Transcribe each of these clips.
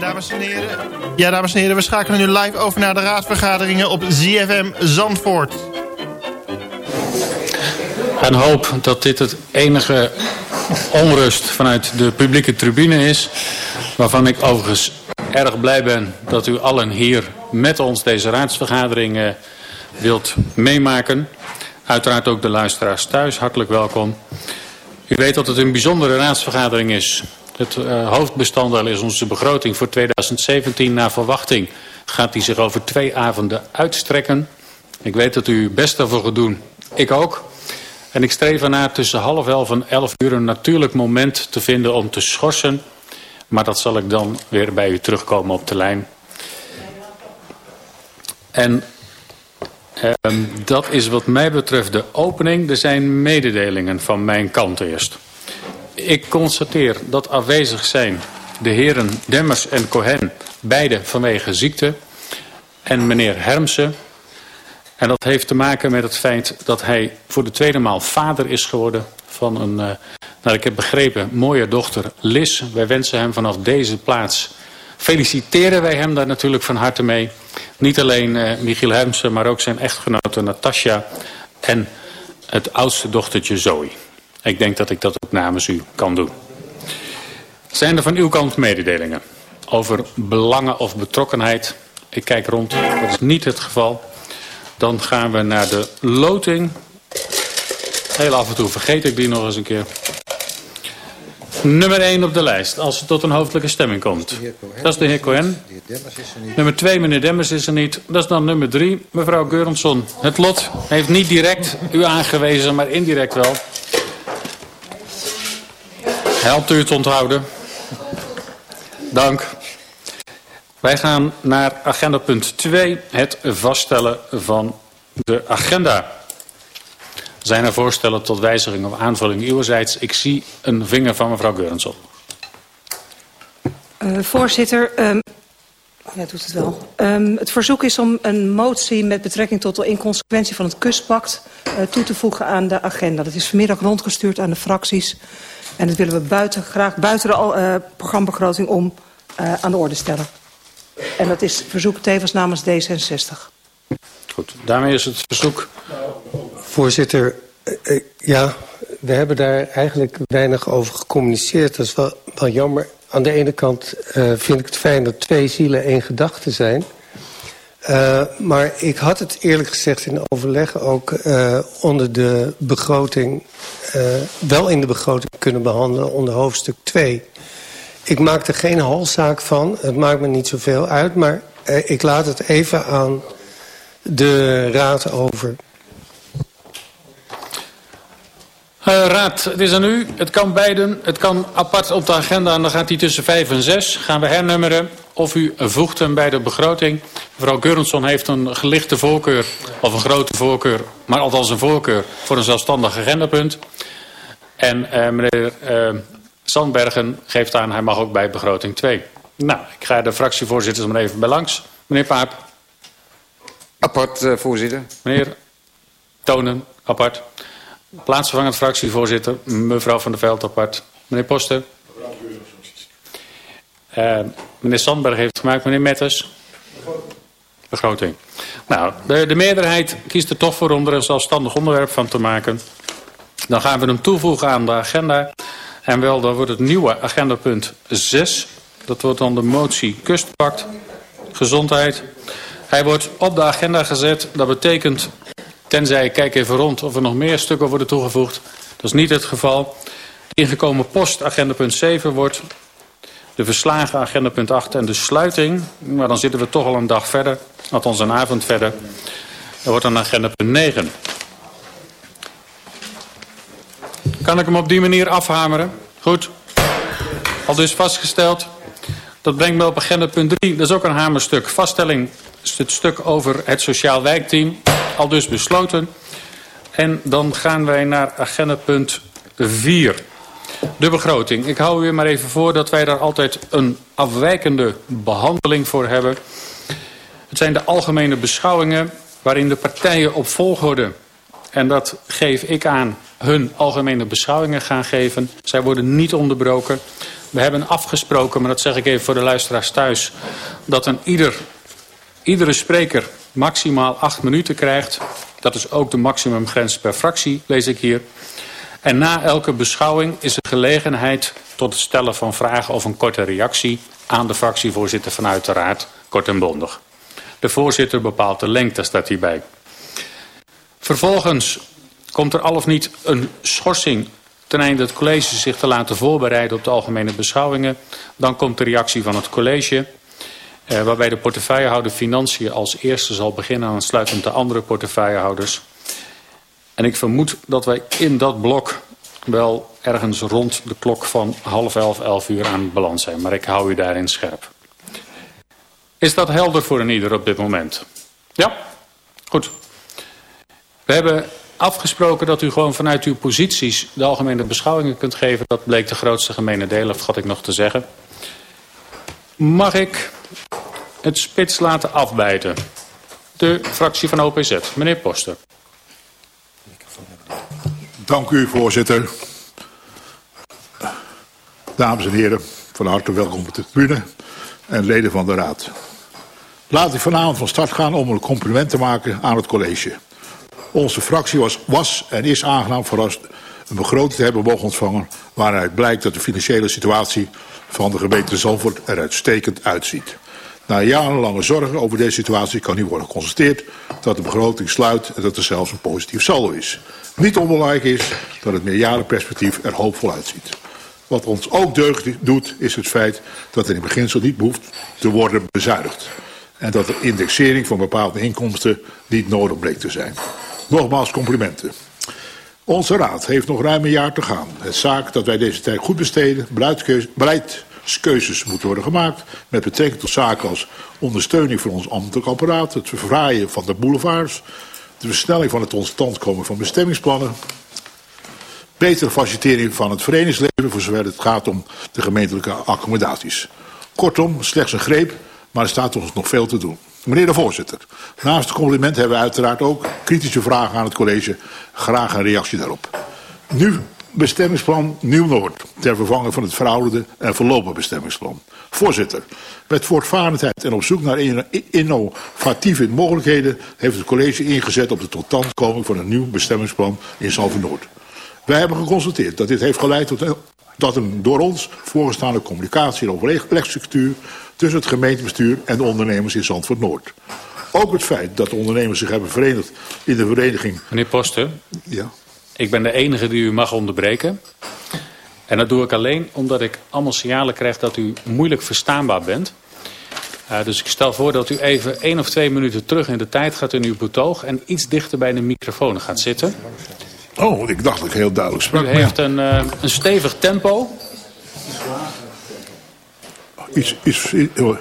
dames en heren. Ja, dames en heren, we schakelen nu live over naar de raadsvergaderingen op ZFM Zandvoort. En hoop dat dit het enige onrust vanuit de publieke tribune is. Waarvan ik overigens erg blij ben dat u allen hier met ons deze raadsvergadering uh, wilt meemaken. Uiteraard ook de luisteraars thuis, hartelijk welkom. U weet dat het een bijzondere raadsvergadering is. Het uh, hoofdbestanddeel is onze begroting voor 2017. Naar verwachting gaat die zich over twee avonden uitstrekken. Ik weet dat u best daarvoor gaat doen. Ik ook. En ik streef ernaar tussen half elf en elf uur een natuurlijk moment te vinden om te schorsen. Maar dat zal ik dan weer bij u terugkomen op de lijn. En uh, dat is wat mij betreft de opening. Er zijn mededelingen van mijn kant eerst. Ik constateer dat afwezig zijn de heren Demmers en Cohen, beide vanwege ziekte. En meneer Hermsen. En dat heeft te maken met het feit dat hij voor de tweede maal vader is geworden van een, uh, naar ik heb begrepen, mooie dochter Liz. Wij wensen hem vanaf deze plaats, feliciteren wij hem daar natuurlijk van harte mee. Niet alleen uh, Michiel Hermsen, maar ook zijn echtgenote Natasja en het oudste dochtertje Zoe. Ik denk dat ik dat ook namens u kan doen. Zijn er van uw kant mededelingen over belangen of betrokkenheid? Ik kijk rond, dat is niet het geval. Dan gaan we naar de loting. Heel af en toe vergeet ik die nog eens een keer. Nummer 1 op de lijst, als het tot een hoofdelijke stemming komt. Dat is de heer Cohen. Nummer 2, meneer Demmers is er niet. Dat is dan nummer 3, mevrouw Geurensson. Het lot heeft niet direct u aangewezen, maar indirect wel. Helpt u het onthouden? Dank. Wij gaan naar agenda punt 2, het vaststellen van de agenda. Zijn er voorstellen tot wijziging of aanvulling uwerzijds? Ik zie een vinger van mevrouw Geurensson. Uh, voorzitter, um, ja, doet het wel. Um, het verzoek is om een motie met betrekking tot de inconsequentie van het kustpact uh, toe te voegen aan de agenda. Dat is vanmiddag rondgestuurd aan de fracties. En dat willen we buiten, graag buiten de uh, programbegroting om uh, aan de orde stellen. En dat is verzoek tevens namens D66. Goed, daarmee is het verzoek... Voorzitter, uh, ja, we hebben daar eigenlijk weinig over gecommuniceerd. Dat is wel, jammer. Aan de ene kant uh, vind ik het fijn dat twee zielen één gedachte zijn... Uh, maar ik had het eerlijk gezegd in overleg ook uh, onder de begroting... Wel in de begroting kunnen behandelen onder hoofdstuk 2. Ik maak er geen halszaak van. Het maakt me niet zoveel uit. Maar ik laat het even aan de raad over. Uh, raad, het is aan u. Het kan beiden. Het kan apart op de agenda en dan gaat hij tussen 5 en 6. Gaan we hernummeren. Of u voegt hem bij de begroting. Mevrouw Geurensson heeft een gelichte voorkeur, of een grote voorkeur, maar althans een voorkeur voor een zelfstandig agendapunt. En uh, meneer uh, Sandbergen geeft aan, hij mag ook bij begroting 2. Nou, ik ga de fractievoorzitters maar even bij langs. Meneer Paap. Apart, voorzitter. Meneer Tonen, apart. Plaatsvervangend fractievoorzitter, mevrouw Van der Veld, apart. Meneer Poster. Uh, meneer Sandberg heeft gemaakt. Meneer Metters. Begroting. Nou, de, de meerderheid kiest er toch voor om er een zelfstandig onderwerp van te maken. Dan gaan we hem toevoegen aan de agenda. En wel, dan wordt het nieuwe agendapunt 6. Dat wordt dan de motie kustpact, gezondheid. Hij wordt op de agenda gezet. Dat betekent, tenzij ik kijk even rond of er nog meer stukken worden toegevoegd. Dat is niet het geval. Ingekomen post, agendapunt 7, wordt de verslagen agenda punt 8 en de sluiting. Maar dan zitten we toch al een dag verder, althans een avond verder. Er wordt een agenda punt 9. Kan ik hem op die manier afhameren? Goed. Al dus vastgesteld. Dat brengt me op agenda punt 3. Dat is ook een hamerstuk. Vaststelling is het stuk over het sociaal wijkteam. Al dus besloten. En dan gaan wij naar agenda punt 4. De begroting. Ik hou u maar even voor dat wij daar altijd een afwijkende behandeling voor hebben. Het zijn de algemene beschouwingen waarin de partijen op volgorde, en dat geef ik aan, hun algemene beschouwingen gaan geven. Zij worden niet onderbroken. We hebben afgesproken, maar dat zeg ik even voor de luisteraars thuis... dat een ieder, iedere spreker maximaal acht minuten krijgt. Dat is ook de maximumgrens per fractie, lees ik hier. En na elke beschouwing is er gelegenheid tot het stellen van vragen of een korte reactie aan de fractievoorzitter vanuit de raad, kort en bondig. De voorzitter bepaalt de lengte, staat hierbij. Vervolgens komt er al of niet een schorsing ten einde het college zich te laten voorbereiden op de algemene beschouwingen. Dan komt de reactie van het college, eh, waarbij de portefeuillehouder Financiën als eerste zal beginnen aansluitend de andere portefeuillehouders. En ik vermoed dat wij in dat blok wel ergens rond de klok van half elf, elf uur aan het balans zijn. Maar ik hou u daarin scherp. Is dat helder voor een ieder op dit moment? Ja? Goed. We hebben afgesproken dat u gewoon vanuit uw posities de algemene beschouwingen kunt geven. Dat bleek de grootste gemene deel, of had ik nog te zeggen. Mag ik het spits laten afbijten? De fractie van OPZ. Meneer Poster. Dank u, voorzitter. Dames en heren, van harte welkom op de tribune en leden van de raad. Laat ik vanavond van start gaan om een compliment te maken aan het college. Onze fractie was, was en is aangenaam verrast een begroting te hebben mogen ontvangen... waaruit blijkt dat de financiële situatie van de gemeente Zandvoort er uitstekend uitziet. Na jarenlange zorgen over deze situatie kan nu worden geconstateerd dat de begroting sluit en dat er zelfs een positief saldo is. Niet onbelangrijk is dat het meerjarenperspectief er hoopvol uitziet. Wat ons ook deugd doet is het feit dat er in beginsel niet behoeft te worden bezuinigd. En dat de indexering van bepaalde inkomsten niet nodig bleek te zijn. Nogmaals complimenten. Onze raad heeft nog ruim een jaar te gaan. Het zaak dat wij deze tijd goed besteden, beleidskeuzes moeten worden gemaakt... met betrekking tot zaken als ondersteuning van ons ambtelijk apparaat... het verfraaien van de boulevards... de versnelling van het tot stand komen van bestemmingsplannen... betere facilitering van het verenigingsleven... voor zover het gaat om de gemeentelijke accommodaties. Kortom, slechts een greep, maar er staat ons nog veel te doen. Meneer de voorzitter, naast het compliment hebben we uiteraard ook kritische vragen aan het college. Graag een reactie daarop. Nu bestemmingsplan Nieuw-Noord ter vervanging van het verouderde en verlopen bestemmingsplan. Voorzitter, met voortvarendheid en op zoek naar innovatieve mogelijkheden heeft het college ingezet op de totstandkoming van een nieuw bestemmingsplan in Zalvenoord. Wij hebben geconstateerd dat dit heeft geleid tot een, dat een door ons voorgestaande communicatie en overlegstructuur tussen het gemeentebestuur en de ondernemers in Zandvoort Noord. Ook het feit dat de ondernemers zich hebben verenigd in de vereniging... Meneer Poster, ja. ik ben de enige die u mag onderbreken. En dat doe ik alleen omdat ik allemaal signalen krijg dat u moeilijk verstaanbaar bent. Uh, dus ik stel voor dat u even één of twee minuten terug in de tijd gaat in uw betoog... en iets dichter bij de microfoon gaat zitten. Oh, ik dacht dat ik heel duidelijk sprak. U heeft een, uh, een stevig tempo iets, iets,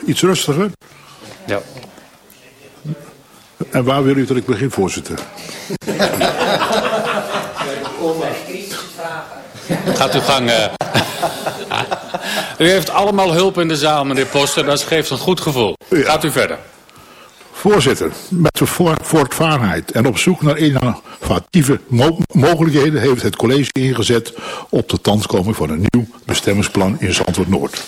iets rustiger. Ja. En waar wil u dat ik begin, voorzitter? Gaat uw gang. Uh... u heeft allemaal hulp in de zaal, meneer Poster. Dat geeft een goed gevoel. Gaat u verder. Voorzitter, met de voortvarendheid en op zoek naar innovatieve mo mogelijkheden heeft het college ingezet op de tandkoming van een nieuw bestemmingsplan in Zandvoort Noord.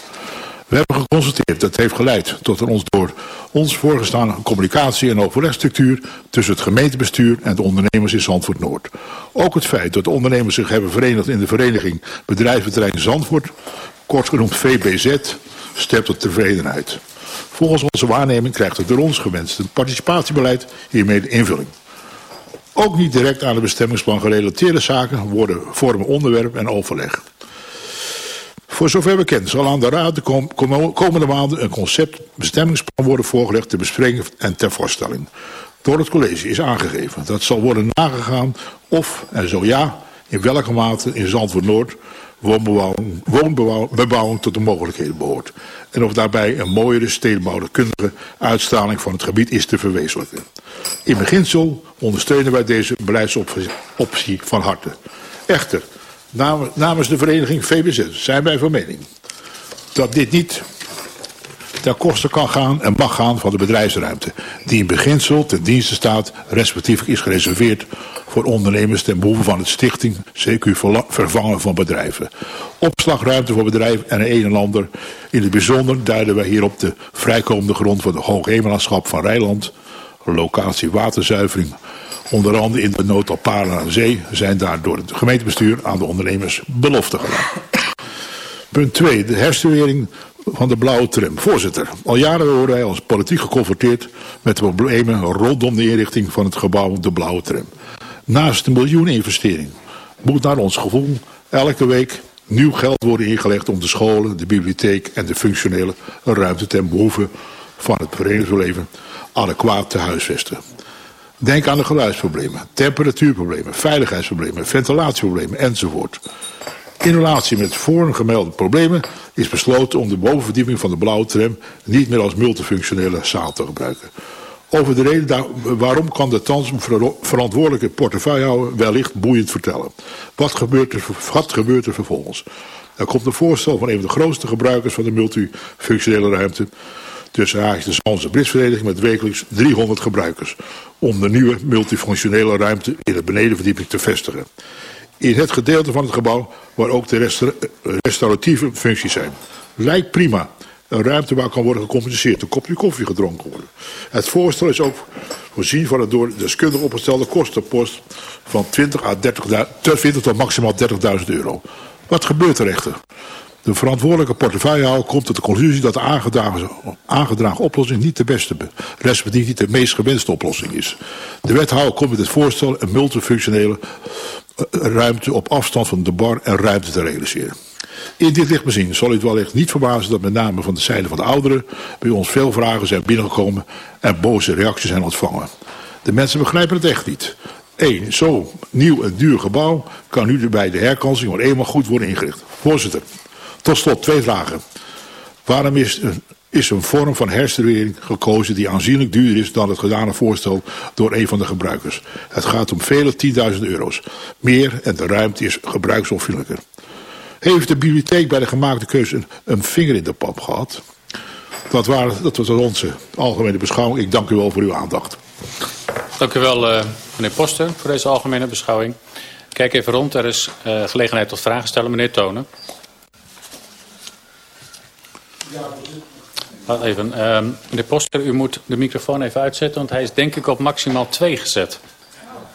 We hebben geconstateerd dat het heeft geleid tot een ons door ons voorgestaande communicatie- en overlegstructuur tussen het gemeentebestuur en de ondernemers in Zandvoort Noord. Ook het feit dat de ondernemers zich hebben verenigd in de vereniging Bedrijventerrein Zandvoort, kort genoemd VBZ, stemt tot tevredenheid. Volgens onze waarneming krijgt het door ons gewenste participatiebeleid hiermee de invulling. Ook niet direct aan het bestemmingsplan gerelateerde zaken worden vormen onderwerp en overleg. Voor zover bekend zal aan de Raad de komende maanden een concept bestemmingsplan worden voorgelegd ter bespreking en ter voorstelling. Door het college is aangegeven dat zal worden nagegaan of, en zo ja, in welke mate in Zandvoort Noord woonbebouwing, woonbebouwing tot de mogelijkheden behoort. En of daarbij een mooiere stedenbouwkundige uitstraling van het gebied is te verwezenlijken. In beginsel ondersteunen wij deze beleidsoptie van harte. Echter, namens de vereniging VBZ zijn wij van mening dat dit niet ten koste kan gaan en mag gaan van de bedrijfsruimte, die in beginsel ten dienste staat, respectievelijk is gereserveerd voor ondernemers ten behoeve van het stichting, CQ vervangen van bedrijven. Opslagruimte voor bedrijven en een en ander. In het bijzonder duiden wij hier op de vrijkomende grond van de Hoogheemlandschap van Rijland, locatie waterzuivering, onder andere in de nood op Paren aan Zee, zijn daar door het gemeentebestuur aan de ondernemers belofte gedaan. Punt 2. De herstuwering van de blauwe tram. Voorzitter, al jaren worden wij als politiek geconfronteerd met de problemen rondom de inrichting van het gebouw de blauwe tram. Naast de miljoeninvestering moet naar ons gevoel elke week nieuw geld worden ingelegd om de scholen, de bibliotheek en de functionele ruimte ten behoeve van het verenigingsleven adequaat te huisvesten. Denk aan de geluidsproblemen, temperatuurproblemen, veiligheidsproblemen, ventilatieproblemen enzovoort. In relatie met gemelde problemen is besloten om de bovenverdieping van de blauwe tram niet meer als multifunctionele zaal te gebruiken. Over de reden waarom kan de thans verantwoordelijke portefeuillehouder wellicht boeiend vertellen. Wat gebeurt, er, wat gebeurt er vervolgens? Er komt een voorstel van een van de grootste gebruikers van de multifunctionele ruimte. Tussen haakjes de Zandse Britsvereniging met wekelijks 300 gebruikers. Om de nieuwe multifunctionele ruimte in de benedenverdieping te vestigen in het gedeelte van het gebouw waar ook de restauratieve functies zijn. Lijkt prima. Een ruimte waar kan worden gecompenseerd. Een kopje koffie gedronken worden. Het voorstel is ook voorzien van het door deskundig opgestelde kostenpost van 20, à 30, 20 tot maximaal 30.000 euro. Wat gebeurt er echter? De verantwoordelijke portefeuillehouder komt tot de conclusie dat de aangedragen, aangedragen oplossing niet de beste, respectief niet de meest gewenste oplossing is. De wethouder komt met het voorstel een multifunctionele eh, ruimte op afstand van de bar en ruimte te realiseren. In dit licht bezien zal u het wellicht niet verbazen dat met name van de zijde van de ouderen bij ons veel vragen zijn binnengekomen en boze reacties zijn ontvangen. De mensen begrijpen het echt niet. Eén, zo nieuw en duur gebouw kan nu bij de herkansing maar eenmaal goed worden ingericht. Voorzitter, tot slot twee vragen. Waarom is een, is een vorm van herstructurering gekozen die aanzienlijk duurder is dan het gedane voorstel door een van de gebruikers? Het gaat om vele tienduizend euro's. Meer en de ruimte is gebruiksonvriendelijker. Heeft de bibliotheek bij de gemaakte keuze een, een vinger in de pap gehad? Dat, waren, dat was onze algemene beschouwing. Ik dank u wel voor uw aandacht. Dank u wel, uh, meneer Poster, voor deze algemene beschouwing. Kijk even rond. Er is uh, gelegenheid tot vragen stellen. Meneer Tonen. Wacht even. Uh, meneer Poster, u moet de microfoon even uitzetten, want hij is denk ik op maximaal 2 gezet.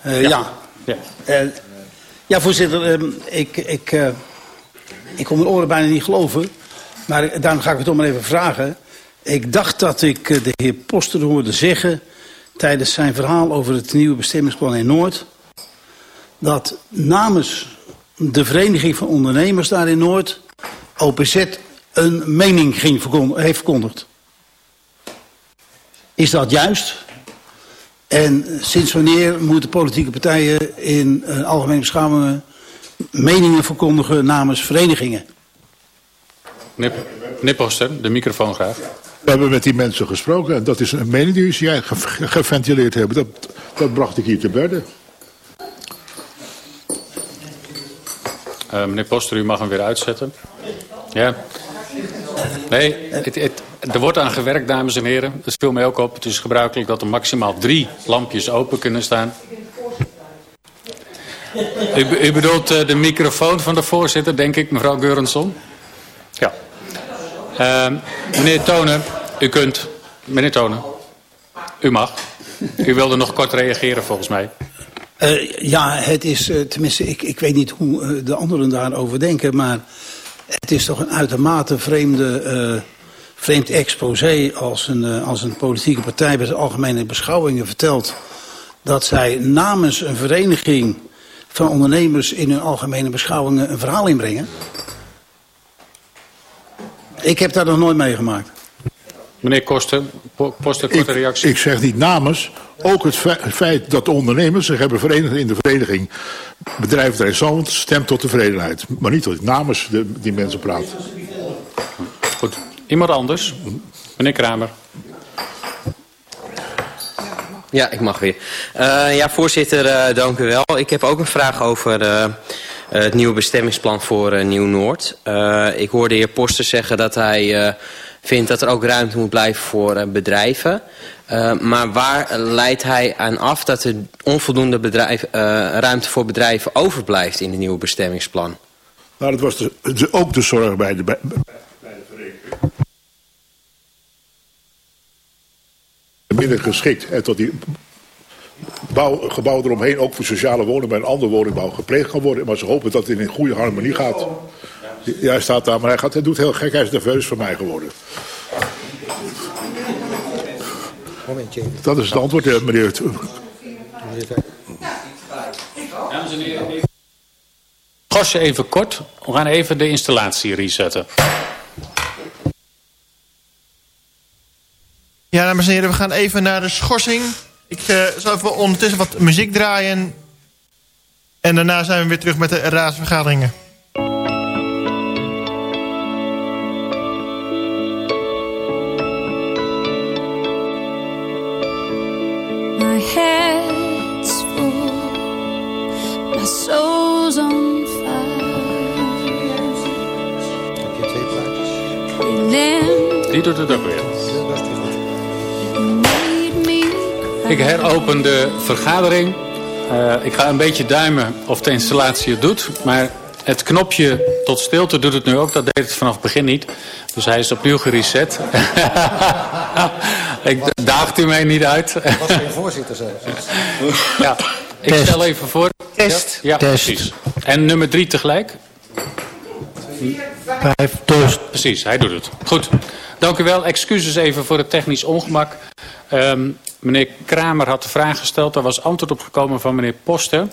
Uh, ja. Ja, ja. Uh, ja voorzitter, uh, ik, ik, ik kon mijn oren bijna niet geloven. Maar daarom ga ik het toch maar even vragen. Ik dacht dat ik de heer Poster hoorde zeggen... tijdens zijn verhaal over het nieuwe bestemmingsplan in Noord... dat namens de Vereniging van Ondernemers daar in Noord... OPZ een mening ging heeft verkondigd. Is dat juist? En sinds wanneer moeten politieke partijen in uh, algemene beschouwingen meningen verkondigen namens verenigingen? Meneer Poster, de microfoon graag. We hebben met die mensen gesproken en dat is een mening die jij geventileerd hebben. Dat, dat bracht ik hier te berden. Uh, meneer Poster, u mag hem weer uitzetten. Ja. Nee, het, het, er wordt aan gewerkt, dames en heren. Dat viel mij ook op. Het is gebruikelijk dat er maximaal drie lampjes open kunnen staan. U, u bedoelt uh, de microfoon van de voorzitter, denk ik, mevrouw Geurensson? Ja. Uh, meneer Tonen, u kunt... Meneer Tonen, u mag. U wilde nog kort reageren volgens mij. Uh, ja, het is, uh, tenminste, ik, ik weet niet hoe uh, de anderen daarover denken, maar het is toch een uitermate vreemde, uh, vreemd exposé als een, uh, als een politieke partij bij de algemene beschouwingen vertelt dat zij namens een vereniging van ondernemers in hun algemene beschouwingen een verhaal inbrengen. Ik heb daar nog nooit meegemaakt. Meneer Koster, Poster, korte reactie. Ik zeg niet namens, ook het feit dat de ondernemers zich hebben verenigd in de vereniging bedrijven Zand stemt tot tevredenheid. Maar niet dat ik namens de, die mensen praat. Goed. Iemand anders? Meneer Kramer. Ja, ik mag weer. Uh, ja, voorzitter, uh, dank u wel. Ik heb ook een vraag over uh, het nieuwe bestemmingsplan voor Nieuw-Noord. ik hoorde de heer Poster zeggen dat hij vindt dat er ook ruimte moet blijven voor uh, bedrijven. Uh, maar waar leidt hij aan af dat er onvoldoende bedrijf, uh, ruimte voor bedrijven overblijft in het nieuwe bestemmingsplan? Nou, dat was ook de zorg bij de, bij, vereniging. Minder geschikt en tot die bouw, gebouw eromheen ook voor sociale woningen bij een andere woningbouw gepleegd kan worden. Maar ze hopen dat het in een goede harmonie gaat. Ja, hij staat daar, maar hij, gaat, hij doet heel gek. Hij is nerveus voor mij geworden. Momentje. Dat is het antwoord, eh, meneer. Dames en heren, even... Gosje even kort. We gaan even de installatie resetten. Ja, dames en heren, we gaan even naar de schorsing. Ik uh, zal even ondertussen wat muziek draaien. En daarna zijn we weer terug met de raadsvergaderingen. Die doet het ook weer. Ik heropen de vergadering. Uh, ik ga een beetje duimen of de installatie het doet. Maar het knopje tot stilte doet het nu ook. Dat deed het vanaf het begin niet. Dus hij is opnieuw gereset. ik daagt u mij niet uit. was geen voorzitter zelfs. ja, ik Test. stel even voor. Test. Ja, Test. precies. En nummer drie tegelijk. Vijf, dus. Precies, hij doet het. Goed. Dank u wel. Excuses even voor het technisch ongemak. Um, meneer Kramer had de vraag gesteld. Daar was antwoord op gekomen van meneer Poster.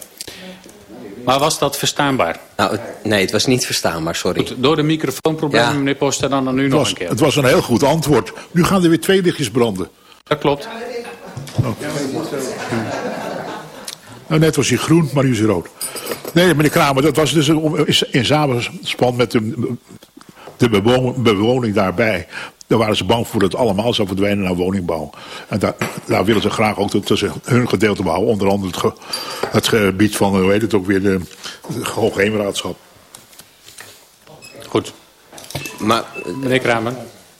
Maar was dat verstaanbaar? Nou, het- nee, het was niet verstaanbaar, sorry. Goed, door de microfoonproblemen, Ja. meneer Poster, dan, dan nu Het nog was, een keer. het was een heel goed antwoord. Nu gaan er weer twee lichtjes branden. Dat klopt. Nou, net was hij groen, maar nu is hij rood. Nee, meneer Kramer, dat was dus een, is in samenspan met de, de bewo- bewoning daarbij. Daar waren ze bang voor dat het allemaal zou verdwijnen naar woningbouw. En daar, daar willen ze graag ook dat ze hun gedeelte behouden. Onder andere het, ge- het gebied van, hoe heet het ook weer, de, de Hoogheemraadschap. Goed. Maar, Meneer Kramer.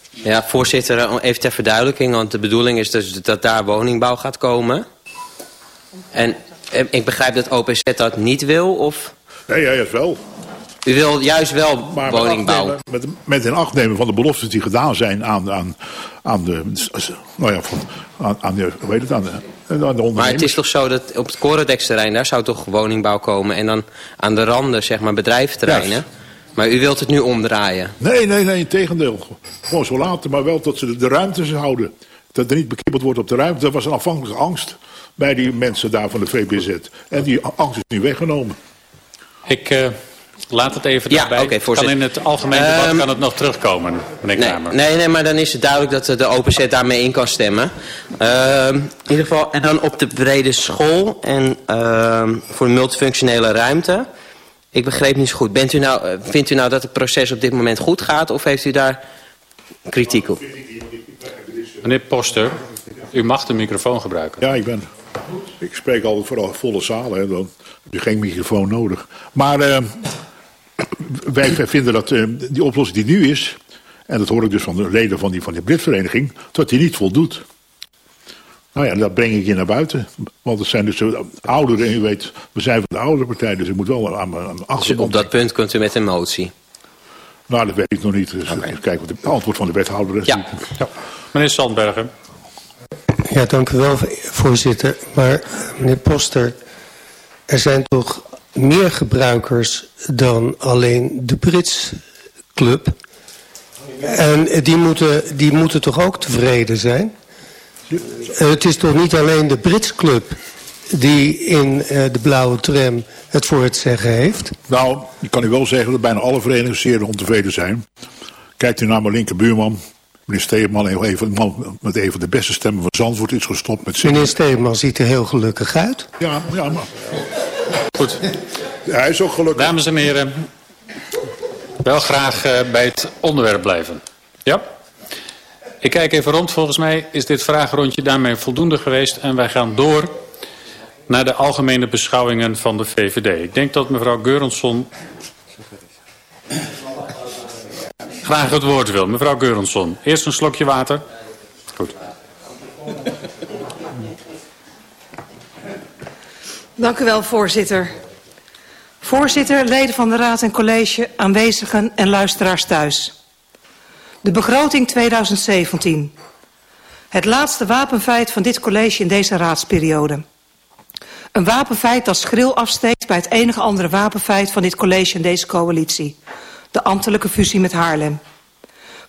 ja, voorzitter, eh, even ter verduidelijking. Want de bedoeling is dus dat daar woningbouw gaat komen. En eh, ik begrijp dat OPZ dat niet wil, of... Nee, ja, juist wel. U wil juist wel Maar met woningbouw. Met, met in acht nemen van de beloftes die gedaan zijn aan, aan, aan de, nou ja, van, aan, aan de, hoe heet het, aan de, aan de ondernemers. Maar het is toch zo dat op het Corodex-terrein, daar zou toch woningbouw komen. En dan aan de randen, zeg maar, bedrijventerreinen. Juist. Maar u wilt het nu omdraaien. Nee, nee, nee, in tegendeel. Gewoon zo laten, maar wel dat ze de, de ruimtes houden. Dat er niet bekibbeld wordt op de ruimte. Dat was een afhankelijke angst bij die mensen daar van de VBZ. En die angst is nu weggenomen. Ik uh, laat het even Ja, daarbij. voorzitter. kan in het algemeen debat Um, kan het nog terugkomen, meneer Nee, Kramer. nee, nee, maar dan is het duidelijk dat de OPZ daarmee in kan stemmen. Ehm, in ieder geval, en dan op de brede school en ehm, voor de multifunctionele ruimte. Ik begreep niet zo goed. Bent u nou, eh, vindt u nou dat het proces op dit moment goed gaat of heeft u daar kritiek op? Meneer Poster, u mag de microfoon gebruiken. Ja, ik ben. Ik spreek altijd vooral volle zalen. Hè, dan heb je geen microfoon nodig. Maar wij vinden dat eh, die oplossing die nu is. En dat hoor ik dus van de leden van die, van die Britvereniging. Dat die niet voldoet. Nou ja, dat breng ik je naar buiten. Want het zijn dus de ouderen. En u weet, we zijn van de oudere partij. Dus ik moet wel aan mijn aan mijn Dus op dat punt kunt u met een motie. Nou, dat weet ik nog niet. Dus even kijken wat het antwoord van de wethouder is. Ja. Meneer Sandbergen. Ja, dank u wel, voorzitter. Maar meneer Poster, er zijn toch meer gebruikers dan alleen de Brits Club. En die moeten, die moeten toch ook tevreden zijn? Eh, Het is toch niet alleen de Brits Club die in eh, de blauwe tram het voor het zeggen heeft? Nou, ik kan u wel zeggen dat bijna alle verenigingen zeer ontevreden zijn. Kijkt u naar mijn linkerbuurman, meneer Steeman, een van- man met een van de beste stemmen van Zandvoort, is gestopt met zingen. Meneer Steeman ziet er heel gelukkig uit. Ja, ja, maar Goed. hij is ook gelukkig. Dames en heren, wel graag uh, bij het onderwerp blijven. Ja? Ik kijk even rond. Volgens mij is dit vragenrondje daarmee voldoende geweest. En wij gaan door naar de algemene beschouwingen van de VVD. Ik denk dat mevrouw Geurensson... graag het woord wil. Mevrouw Geurensson, eerst een slokje water. Goed. Dank u wel, voorzitter. Voorzitter, leden van de Raad en College, aanwezigen en luisteraars thuis. De begroting 2017. Het laatste wapenfeit van dit college in deze raadsperiode. Een wapenfeit dat schril afsteekt bij het enige andere wapenfeit van dit college en deze coalitie. De ambtelijke fusie met Haarlem.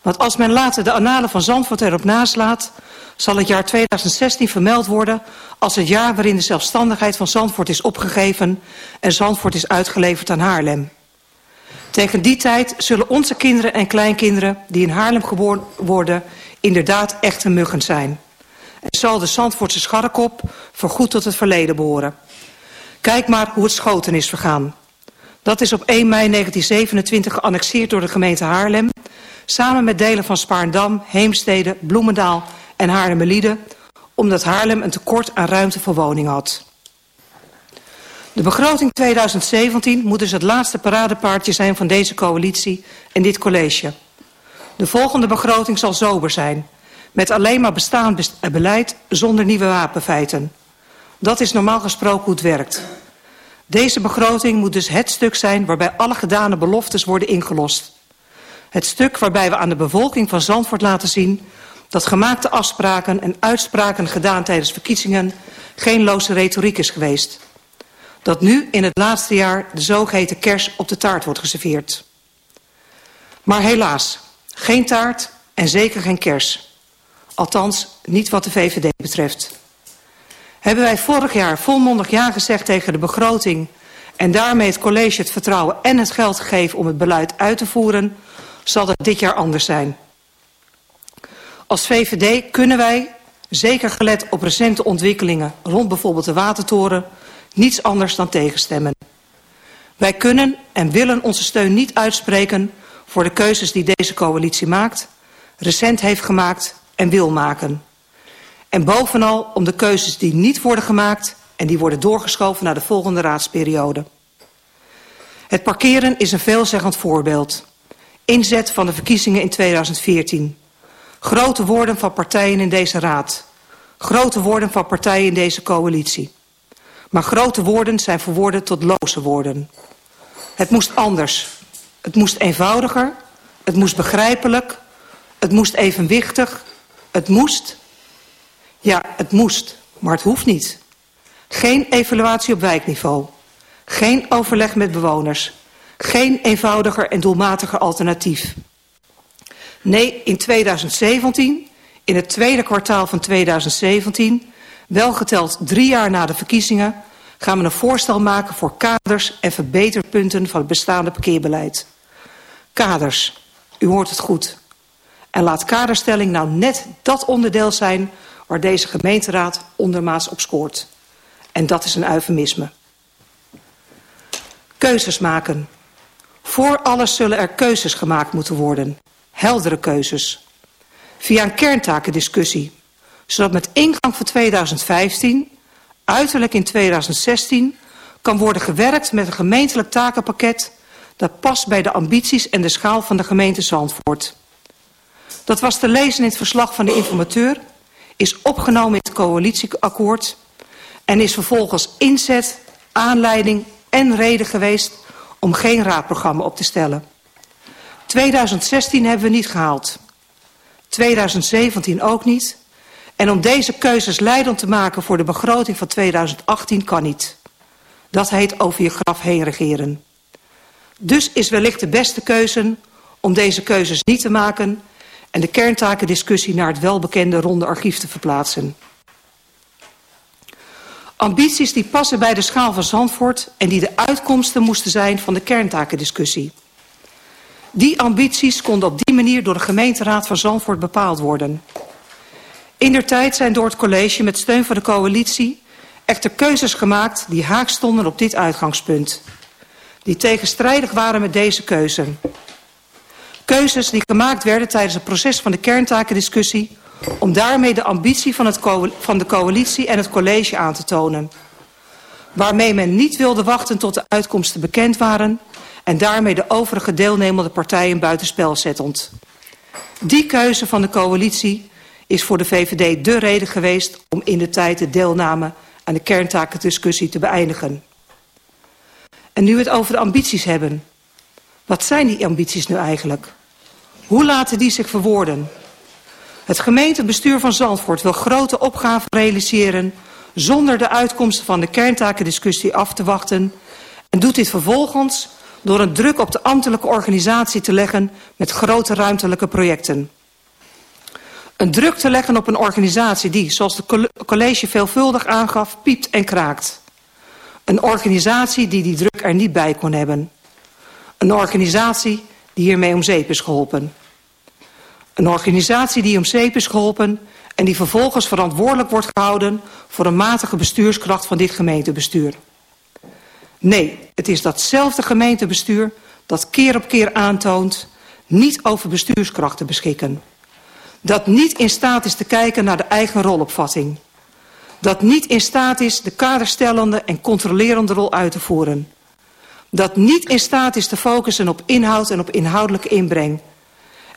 Want als men later de annalen van Zandvoort erop naslaat, zal het jaar 2016 vermeld worden als het jaar waarin de zelfstandigheid van Zandvoort is opgegeven en Zandvoort is uitgeleverd aan Haarlem. Tegen die tijd zullen onze kinderen en kleinkinderen die in Haarlem geboren worden inderdaad echte muggen zijn. En zal de Zandvoortse scharrekop voorgoed tot het verleden behoren. Kijk maar hoe het Schoten is vergaan. Dat is op 1 mei 1927 geannexeerd door de gemeente Haarlem... samen met delen van Spaarndam, Heemstede, Bloemendaal en Haarlemmerlieden... omdat Haarlem een tekort aan ruimte voor woning had. De begroting 2017 moet dus het laatste paradepaardje zijn van deze coalitie en dit college. De volgende begroting zal sober zijn, met alleen maar bestaand beleid zonder nieuwe wapenfeiten. Dat is normaal gesproken hoe het werkt. Deze begroting moet dus het stuk zijn waarbij alle gedane beloftes worden ingelost. Het stuk waarbij we aan de bevolking van Zandvoort laten zien dat gemaakte afspraken en uitspraken gedaan tijdens verkiezingen geen loze retoriek is geweest. Dat nu in het laatste jaar de zogeheten kers op de taart wordt geserveerd. Maar helaas, geen taart en zeker geen kers. Althans, niet wat de VVD betreft. Hebben wij vorig jaar volmondig ja gezegd tegen de begroting... en daarmee het college het vertrouwen en het geld gegeven om het beleid uit te voeren... zal dat dit jaar anders zijn. Als VVD kunnen wij, zeker gelet op recente ontwikkelingen... rond bijvoorbeeld de Watertoren, niets anders dan tegenstemmen. Wij kunnen en willen onze steun niet uitspreken voor de keuzes die deze coalitie maakt... recent heeft gemaakt en wil maken... En bovenal om de keuzes die niet worden gemaakt en die worden doorgeschoven naar de volgende raadsperiode. Het parkeren is een veelzeggend voorbeeld. Inzet van de verkiezingen in 2014. Grote woorden van partijen in deze raad. Grote woorden van partijen in deze coalitie. Maar grote woorden zijn verwoorden tot loze woorden. Het moest anders. Het moest eenvoudiger. Het moest begrijpelijk. Het moest evenwichtig. Het moest ja, het moest, maar het hoeft niet. Geen evaluatie op wijkniveau. Geen overleg met bewoners. Geen eenvoudiger en doelmatiger alternatief. Nee, in 2017, in het tweede kwartaal van 2017... wel geteld drie jaar na de verkiezingen... gaan we een voorstel maken voor kaders en verbeterpunten van het bestaande parkeerbeleid. Kaders, u hoort het goed. En laat kaderstelling nou net dat onderdeel zijn waar deze gemeenteraad ondermaats op scoort. En dat is een eufemisme. Keuzes maken. Voor alles zullen er keuzes gemaakt moeten worden. Heldere keuzes. Via een kerntakendiscussie. Zodat met ingang van 2015, uiterlijk in 2016... kan worden gewerkt met een gemeentelijk takenpakket... dat past bij de ambities en de schaal van de gemeente Zandvoort. Dat was te lezen in het verslag van de informateur is opgenomen in het coalitieakkoord en is vervolgens inzet, aanleiding en reden geweest om geen raadprogramma op te stellen. 2016 hebben we niet gehaald. 2017 ook niet. En om deze keuzes leidend te maken voor de begroting van 2018 kan niet. Dat heet over je graf heen regeren. Dus is wellicht de beste keuze om deze keuzes niet te maken en de kerntakendiscussie naar het welbekende ronde archief te verplaatsen. Ambities die passen bij de schaal van Zandvoort en die de uitkomsten moesten zijn van de kerntakendiscussie. Die ambities konden op die manier door de gemeenteraad van Zandvoort bepaald worden. In der tijd zijn door het college met steun van de coalitie echter keuzes gemaakt die haak stonden op dit uitgangspunt. Die tegenstrijdig waren met deze keuze. Keuzes die gemaakt werden tijdens het proces van de kerntakendiscussie... om daarmee de ambitie van, het van de coalitie en het college aan te tonen. Waarmee men niet wilde wachten tot de uitkomsten bekend waren... en daarmee de overige deelnemende partijen buitenspel zettend. Die keuze van de coalitie is voor de VVD de reden geweest om in de tijd de deelname aan de kerntakendiscussie te beëindigen. En nu we het over de ambities hebben. Wat zijn die ambities nu eigenlijk? Hoe laten die zich verwoorden? Het gemeentebestuur van Zandvoort wil grote opgaven realiseren zonder de uitkomsten van de kerntakendiscussie af te wachten en doet dit vervolgens door een druk op de ambtelijke organisatie te leggen met grote ruimtelijke projecten. Een druk te leggen op een organisatie die, zoals de college veelvuldig aangaf, piept en kraakt. Een organisatie die die druk er niet bij kon hebben. Een organisatie die hiermee om zeep is geholpen. Een organisatie die om zeep is geholpen en die vervolgens verantwoordelijk wordt gehouden voor een matige bestuurskracht van dit gemeentebestuur. Nee, het is datzelfde gemeentebestuur dat keer op keer aantoont niet over bestuurskracht te beschikken. Dat niet in staat is te kijken naar de eigen rolopvatting. Dat niet in staat is de kaderstellende en controlerende rol uit te voeren. Dat niet in staat is te focussen op inhoud en op inhoudelijke inbreng.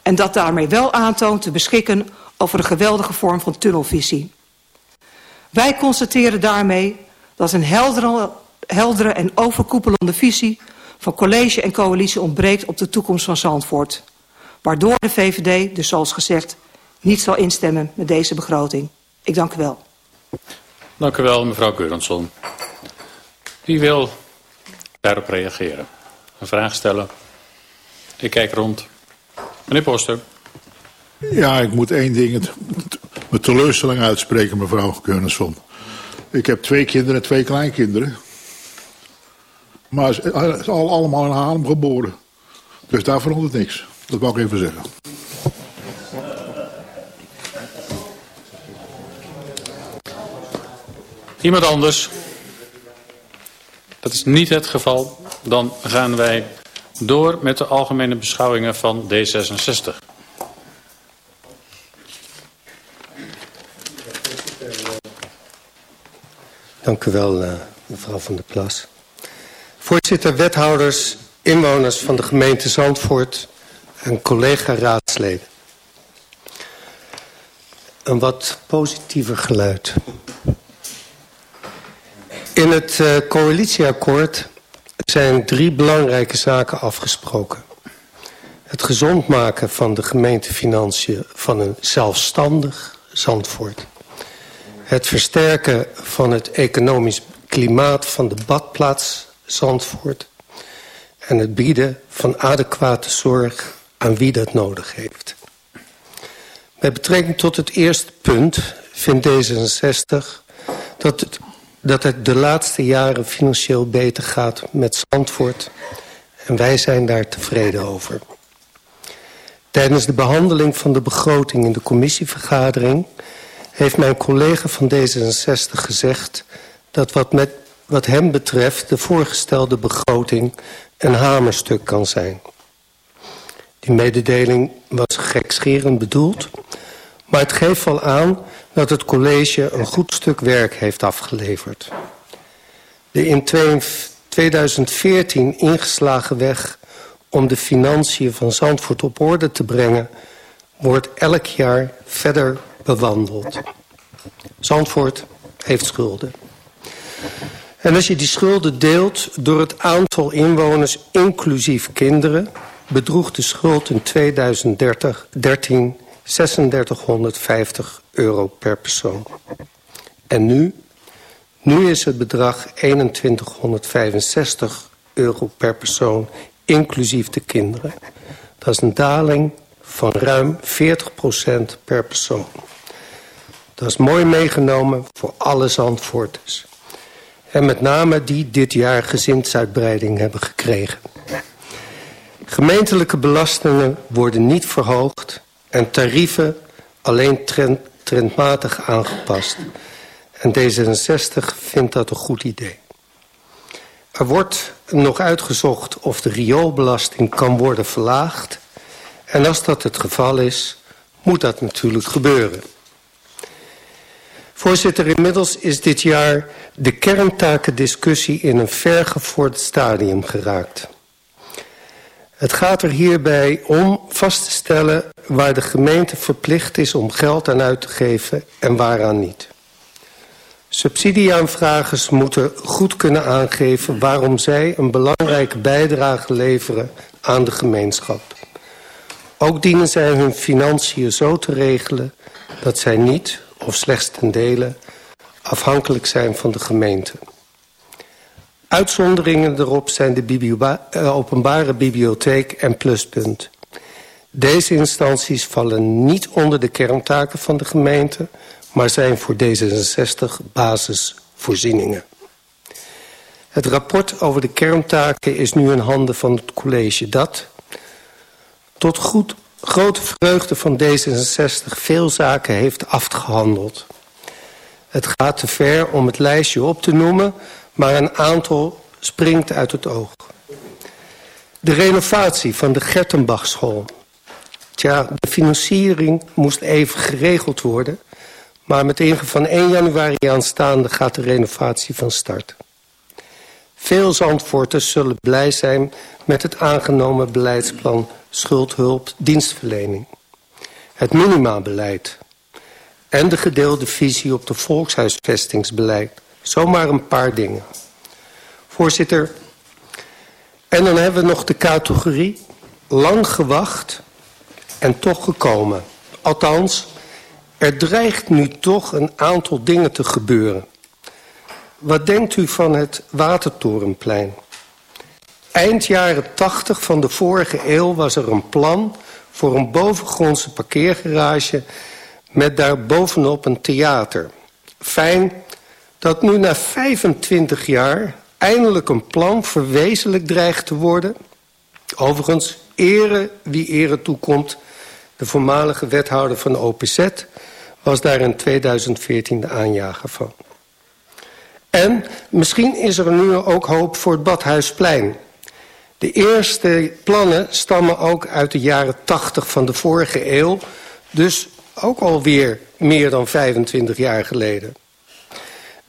En dat daarmee wel aantoont te beschikken over een geweldige vorm van tunnelvisie. Wij constateren daarmee dat een heldere, heldere en overkoepelende visie van college en coalitie ontbreekt op de toekomst van Zandvoort. Waardoor de VVD, dus zoals gezegd, niet zal instemmen met deze begroting. Ik dank u wel. Dank u wel, mevrouw Keurensson. Wie wil daarop reageren? Een vraag stellen? Ik kijk rond. Meneer Poster. Ja, ik moet één ding, mijn teleurstelling uitspreken, mevrouw Keurensson. Ik heb twee kinderen en twee kleinkinderen. Maar ze zijn allemaal in Haarlem geboren. Dus daar verandert niks. Dat wou ik even zeggen. Iemand anders? Dat is niet het geval. Dan gaan wij door met de algemene beschouwingen van D66. Dank u wel, uh, mevrouw Van der Plas. Voorzitter, wethouders, inwoners van de gemeente Zandvoort en collega-raadsleden. Een wat positiever geluid. In het uh, coalitieakkoord zijn drie belangrijke zaken afgesproken. Het gezond maken van de gemeentefinanciën van een zelfstandig Zandvoort. Het versterken van het economisch klimaat van de badplaats Zandvoort. En het bieden van adequate zorg aan wie dat nodig heeft. Met betrekking tot het eerste punt vindt D66 dat het dat het de laatste jaren financieel beter gaat met Zandvoort. En wij zijn daar tevreden over. Tijdens de behandeling van de begroting in de commissievergadering... heeft mijn collega van D66 gezegd... dat wat, met, wat hem betreft de voorgestelde begroting een hamerstuk kan zijn. Die mededeling was gekscherend bedoeld... maar het geeft wel aan dat het college een goed stuk werk heeft afgeleverd. De in 2014 ingeslagen weg om de financiën van Zandvoort op orde te brengen... wordt elk jaar verder bewandeld. Zandvoort heeft schulden. En als je die schulden deelt door het aantal inwoners, inclusief kinderen... bedroeg de schuld in 2013 3650 euro per persoon. En nu? Nu is het bedrag 2165 euro per persoon, inclusief de kinderen. Dat is een daling van ruim 40% per persoon. Dat is mooi meegenomen voor alle Zandvoorters. En met name die dit jaar gezinsuitbreiding hebben gekregen. Gemeentelijke belastingen worden niet verhoogd en tarieven alleen trend, trendmatig aangepast. En D66 vindt dat een goed idee. Er wordt nog uitgezocht of de rioolbelasting kan worden verlaagd. En als dat het geval is, moet dat natuurlijk gebeuren. Voorzitter, inmiddels is dit jaar de kerntakendiscussie in een vergevorderd stadium geraakt. Het gaat er hierbij om vast te stellen waar de gemeente verplicht is om geld aan uit te geven en waaraan niet. Subsidieaanvragers moeten goed kunnen aangeven waarom zij een belangrijke bijdrage leveren aan de gemeenschap. Ook dienen zij hun financiën zo te regelen dat zij niet, of slechts ten dele, afhankelijk zijn van de gemeente. Uitzonderingen erop zijn de uh, openbare bibliotheek en pluspunt. Deze instanties vallen niet onder de kerntaken van de gemeente... maar zijn voor D66 basisvoorzieningen. Het rapport over de kerntaken is nu in handen van het college dat... tot goed, grote vreugde van D66 veel zaken heeft afgehandeld. Het gaat te ver om het lijstje op te noemen maar een aantal springt uit het oog. De renovatie van de Gertenbachschool. Tja, de financiering moest even geregeld worden... maar met ingang van 1 januari aanstaande gaat de renovatie van start. Veel Zandvoorters zullen blij zijn met het aangenomen beleidsplan schuldhulp dienstverlening. Het minimabeleid en de gedeelde visie op de volkshuisvestingsbeleid Zomaar een paar dingen. Voorzitter, en dan hebben we nog de categorie lang gewacht en toch gekomen. Althans, er dreigt nu toch een aantal dingen te gebeuren. Wat denkt u van het Watertorenplein? Eind jaren 80 van de vorige eeuw was er een plan voor een bovengrondse parkeergarage met daarbovenop een theater. Fijn, dat nu na 25 jaar eindelijk een plan verwezenlijk dreigt te worden. Overigens, ere wie ere toekomt. De voormalige wethouder van de OPZ was daar in 2014 de aanjager van. En misschien is er nu ook hoop voor het Badhuisplein. De eerste plannen stammen ook uit de jaren 80 van de vorige eeuw. Dus ook alweer meer dan 25 jaar geleden.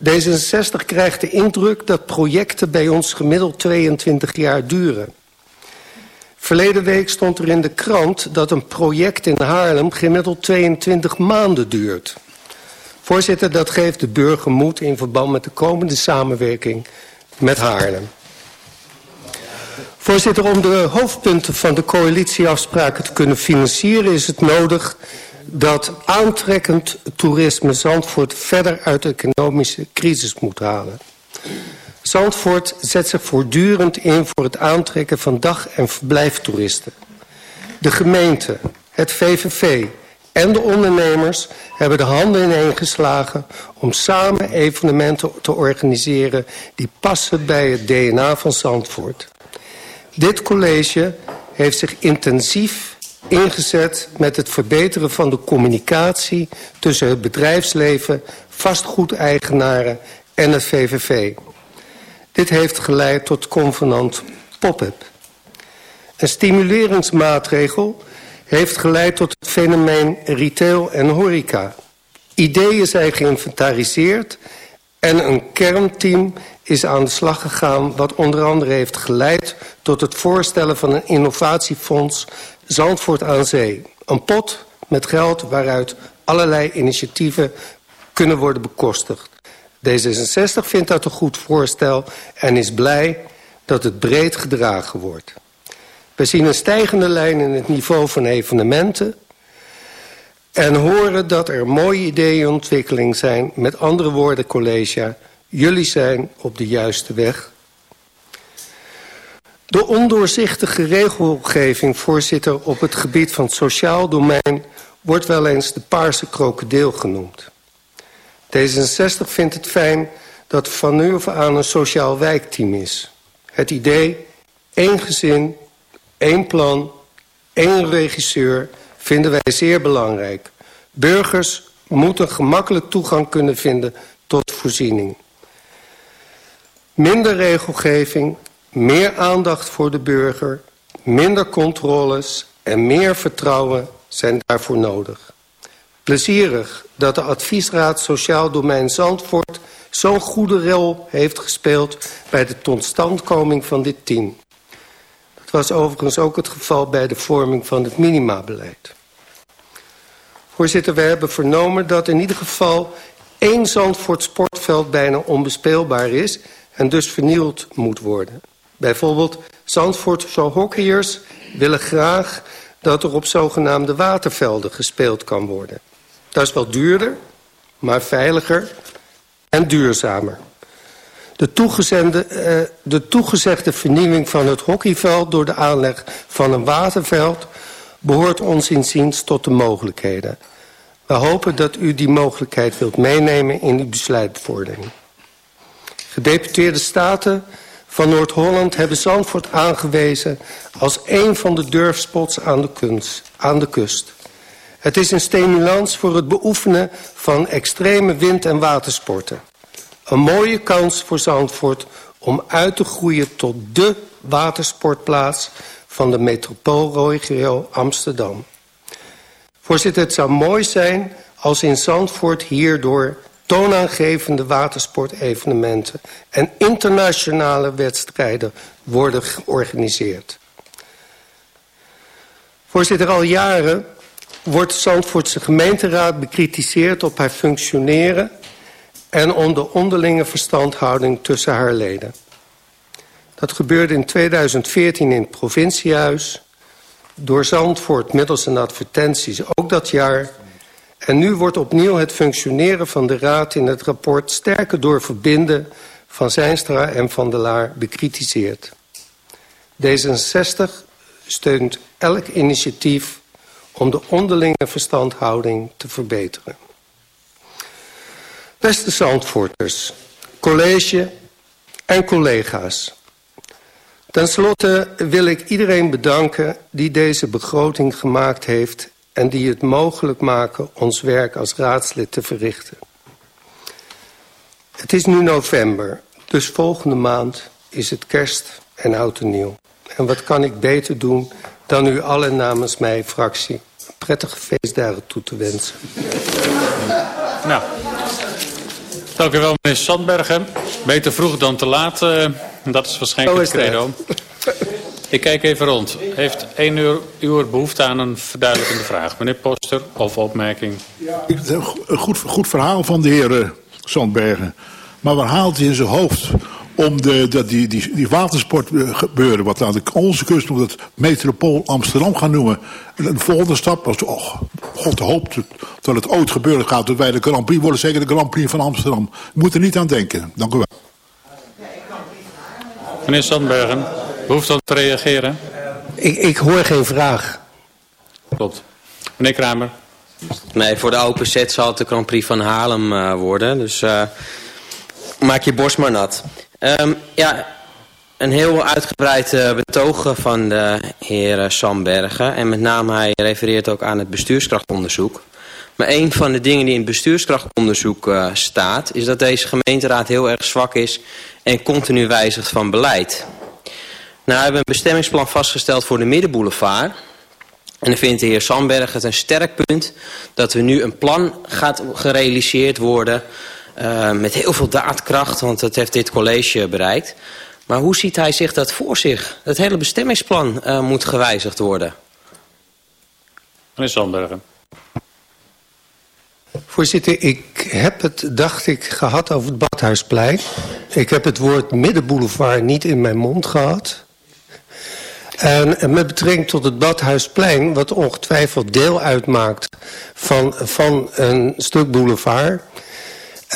D66 krijgt de indruk dat projecten bij ons gemiddeld 22 jaar duren. Verleden week stond er in de krant dat een project in Haarlem gemiddeld 22 maanden duurt. Voorzitter, dat geeft de burger moed in verband met de komende samenwerking met Haarlem. Voorzitter, om de hoofdpunten van de coalitieafspraken te kunnen financieren... is het nodig dat aantrekkend toerisme Zandvoort verder uit de economische crisis moet halen. Zandvoort zet zich voortdurend in voor het aantrekken van dag- en verblijftoeristen. De gemeente, het VVV en de ondernemers hebben de handen ineengeslagen om samen evenementen te organiseren die passen bij het DNA van Zandvoort. Dit college heeft zich intensief ingezet met het verbeteren van de communicatie tussen het bedrijfsleven, vastgoedeigenaren en het VVV. Dit heeft geleid tot convenant pop-up. Een stimuleringsmaatregel heeft geleid tot het fenomeen retail en horeca. Ideeën zijn geïnventariseerd en een kernteam is aan de slag gegaan... wat onder andere heeft geleid tot het voorstellen van een innovatiefonds Zandvoort aan Zee. Een pot met geld waaruit allerlei initiatieven kunnen worden bekostigd. D66 vindt dat een goed voorstel en is blij dat het breed gedragen wordt. We zien een stijgende lijn in het niveau van evenementen... en horen dat er mooie ideeën in ontwikkeling zijn. Met andere woorden, college, jullie zijn op de juiste weg... De ondoorzichtige regelgeving, voorzitter, op het gebied van het sociaal domein... wordt wel eens de paarse krokodil genoemd. D66 vindt het fijn dat van nu af aan een sociaal wijkteam is. Het idee, één gezin, één plan, één regisseur... vinden wij zeer belangrijk. Burgers moeten gemakkelijk toegang kunnen vinden tot voorziening. Minder regelgeving meer aandacht voor de burger, minder controles en meer vertrouwen zijn daarvoor nodig. Plezierig dat de adviesraad Sociaal Domein Zandvoort zo'n goede rol heeft gespeeld bij de totstandkoming van dit team. Het was overigens ook het geval bij de vorming van het minimabeleid. Voorzitter, we hebben vernomen dat in ieder geval één Zandvoort sportveld bijna onbespeelbaar is en dus vernield moet worden. Bijvoorbeeld Zandvoortse hockeyers willen graag dat er op zogenaamde watervelden gespeeld kan worden. Dat is wel duurder, maar veiliger en duurzamer. De, toegezende, uh, de toegezegde vernieuwing van het hockeyveld door de aanleg van een waterveld behoort ons inziens tot de mogelijkheden. We hopen dat u die mogelijkheid wilt meenemen in uw besluitvorming. Gedeputeerde staten van Noord-Holland hebben Zandvoort aangewezen als een van de durfspots aan de, kunst, aan de kust. Het is een stimulans voor het beoefenen van extreme wind- en watersporten. Een mooie kans voor Zandvoort om uit te groeien tot dé watersportplaats van de metropoolregio Amsterdam. Voorzitter, het zou mooi zijn als in Zandvoort hierdoor toonaangevende watersportevenementen en internationale wedstrijden worden georganiseerd. Voorzitter, al jaren wordt Zandvoortse gemeenteraad bekritiseerd op haar functioneren en om de onderlinge verstandhouding tussen haar leden. Dat gebeurde in 2014 in het provinciehuis, door Zandvoort middels een advertenties ook dat jaar en nu wordt opnieuw het functioneren van de Raad in het rapport sterker door verbinden van Zijnstra en Van der Laar bekritiseerd. D66 steunt elk initiatief om de onderlinge verstandhouding te verbeteren. Beste Zandvoorters, college en collega's. Ten slotte wil ik iedereen bedanken die deze begroting gemaakt heeft en die het mogelijk maken ons werk als raadslid te verrichten. Het is nu november, dus volgende maand is het kerst en oud en nieuw. En wat kan ik beter doen dan u allen namens mijn fractie prettige feestdagen toe te wensen. Nou, dank u wel meneer Sandbergen. Beter vroeg dan te laat, uh, dat is waarschijnlijk het credo. Ik kijk even rond. Heeft één uur, uur behoefte aan een verduidelijkende vraag? Meneer Poster, of opmerking? Ja, een goed, goed verhaal van de heer uh, Sandbergen. Maar waar haalt hij in zijn hoofd om de, dat die, die, die watersport gebeuren, wat aan de, onze kust nog het metropool Amsterdam gaan noemen. En de volgende stap was, oh, God hoopt dat het ooit gebeuren gaat, dat wij de Grand Prix worden, zeker de Grand Prix van Amsterdam. We moeten er niet aan denken. Dank u wel. Meneer Sandbergen, behoeft dat te reageren? Ik, ik hoor geen vraag. Klopt. Meneer Kramer. Nee, voor de open set zal het de Grand Prix van Haarlem uh, worden. Dus uh, maak je borst maar nat. Um, ja, een heel uitgebreid uh, betoog van de heer Sambergen. En met name hij refereert ook aan het bestuurskrachtonderzoek. Maar een van de dingen die in het bestuurskrachtonderzoek uh, staat... is dat deze gemeenteraad heel erg zwak is en continu wijzigt van beleid. Nou, we hebben een bestemmingsplan vastgesteld voor de Middenboulevard... En dan vindt de heer Samberg het een sterk punt dat er nu een plan gaat gerealiseerd worden uh, met heel veel daadkracht, want dat heeft dit college bereikt. Maar hoe ziet hij zich dat voor zich? Het hele bestemmingsplan uh, moet gewijzigd worden. Meneer Sandbergen. Voorzitter, ik heb het, dacht ik, gehad over het Badhuisplein. Ik heb het woord middenboulevard niet in mijn mond gehad. En met betrekking tot het Badhuisplein, wat ongetwijfeld deel uitmaakt van, van een stuk boulevard...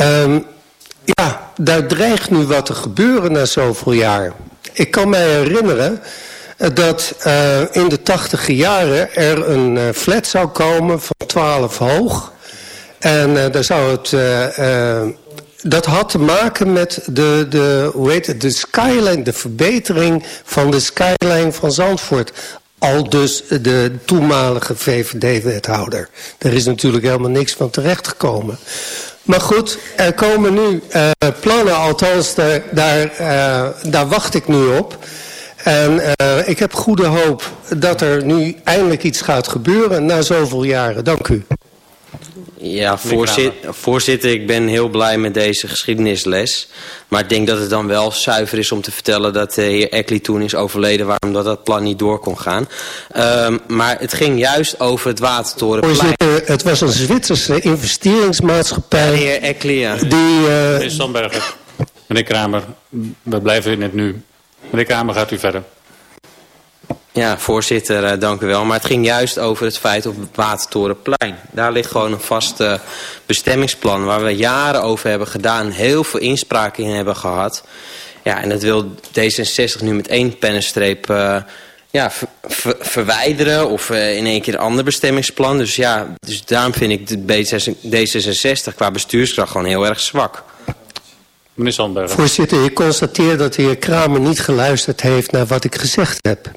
Um, ja, daar dreigt nu wat te gebeuren na zoveel jaar. Ik kan mij herinneren dat uh, in de tachtige jaren er een uh, flat zou komen van 12 hoog. En daar zou het... dat had te maken met de, de, hoe heet het, de skyline, de verbetering van de skyline van Zandvoort. Al dus de toenmalige VVD-wethouder. Er is natuurlijk helemaal niks van terechtgekomen. Maar goed, er komen nu uh, plannen, althans daar, uh, daar wacht ik nu op. En uh, ik heb goede hoop dat er nu eindelijk iets gaat gebeuren na zoveel jaren. Dank u. Ja, voorzit, voorzitter, ik ben heel blij met deze geschiedenisles. Maar ik denk dat het dan wel zuiver is om te vertellen dat de heer Eckley toen is overleden... waarom dat, dat plan niet door kon gaan. Um, maar het ging juist over het Watertorenplein. Voorzitter, het was een Zwitserse investeringsmaatschappij... De heer Eckley, ja. Die, uh... Meneer Sandberger, meneer Kramer, we blijven in het nu. Meneer Kramer, gaat u verder. Ja, voorzitter, uh, dank u wel. Maar het ging juist over het feit op het Watertorenplein. Daar ligt gewoon een vast uh, bestemmingsplan waar we jaren over hebben gedaan. Heel veel inspraak in hebben gehad. Ja, en dat wil D66 nu met één pennenstreep uh, ja, ver, ver, verwijderen of in één keer een ander bestemmingsplan. Dus ja, dus daarom vind ik de D66 qua bestuurskracht gewoon heel erg zwak. Meneer Sandberg. Voorzitter, ik constateer dat de heer Kramer niet geluisterd heeft naar wat ik gezegd heb.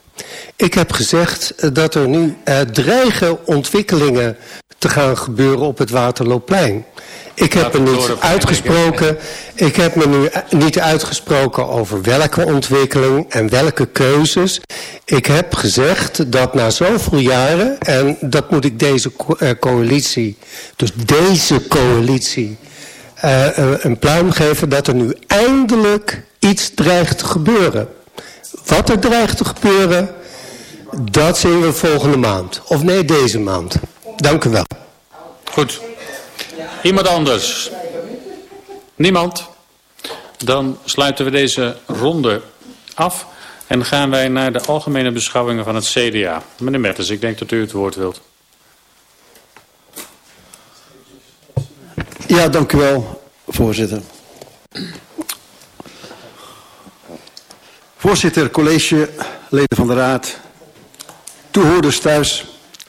Ik heb gezegd dat er nu uh, dreigen ontwikkelingen te gaan gebeuren op het Waterloopplein. Ik heb me niet uitgesproken, ik heb me nu niet uitgesproken over welke ontwikkeling en welke keuzes. Ik heb gezegd dat na zoveel jaren, en dat moet ik deze uh, coalitie, dus deze coalitie, uh, een pluim geven dat er nu eindelijk iets dreigt te gebeuren. Wat er dreigt te gebeuren, dat zien we volgende maand. Of nee, deze maand. Dank u wel. Goed. Iemand anders? Niemand? Dan sluiten we deze ronde af en gaan wij naar de algemene beschouwingen van het CDA. Meneer Mertens, ik denk dat u het woord wilt. Ja, dank u wel, voorzitter. Voorzitter, college, leden van de raad, toehoorders thuis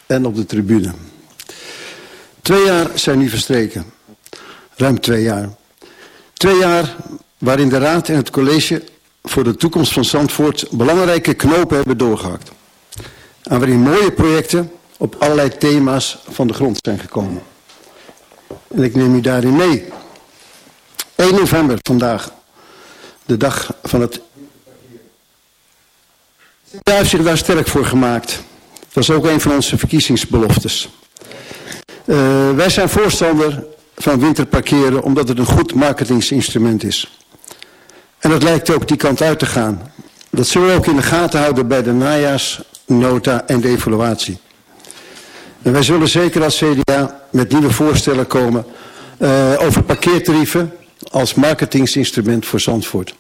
en op de tribune. Twee jaar zijn nu verstreken. Ruim twee jaar. Twee jaar waarin de raad en het college voor de toekomst van Zandvoort belangrijke knopen hebben doorgehakt. En waarin mooie projecten op allerlei thema's van de grond zijn gekomen. En ik neem u daarin mee. 1 november vandaag, de dag van het... Hij heeft zich daar sterk voor gemaakt. Dat was ook een van onze verkiezingsbeloftes. Uh, wij zijn voorstander van winterparkeren omdat het een goed marketingsinstrument is. En dat lijkt ook die kant uit te gaan. Dat zullen we ook in de gaten houden bij de najaarsnota en de evaluatie. En wij zullen zeker als CDA met nieuwe voorstellen komen uh, over parkeertarieven als marketingsinstrument voor Zandvoort.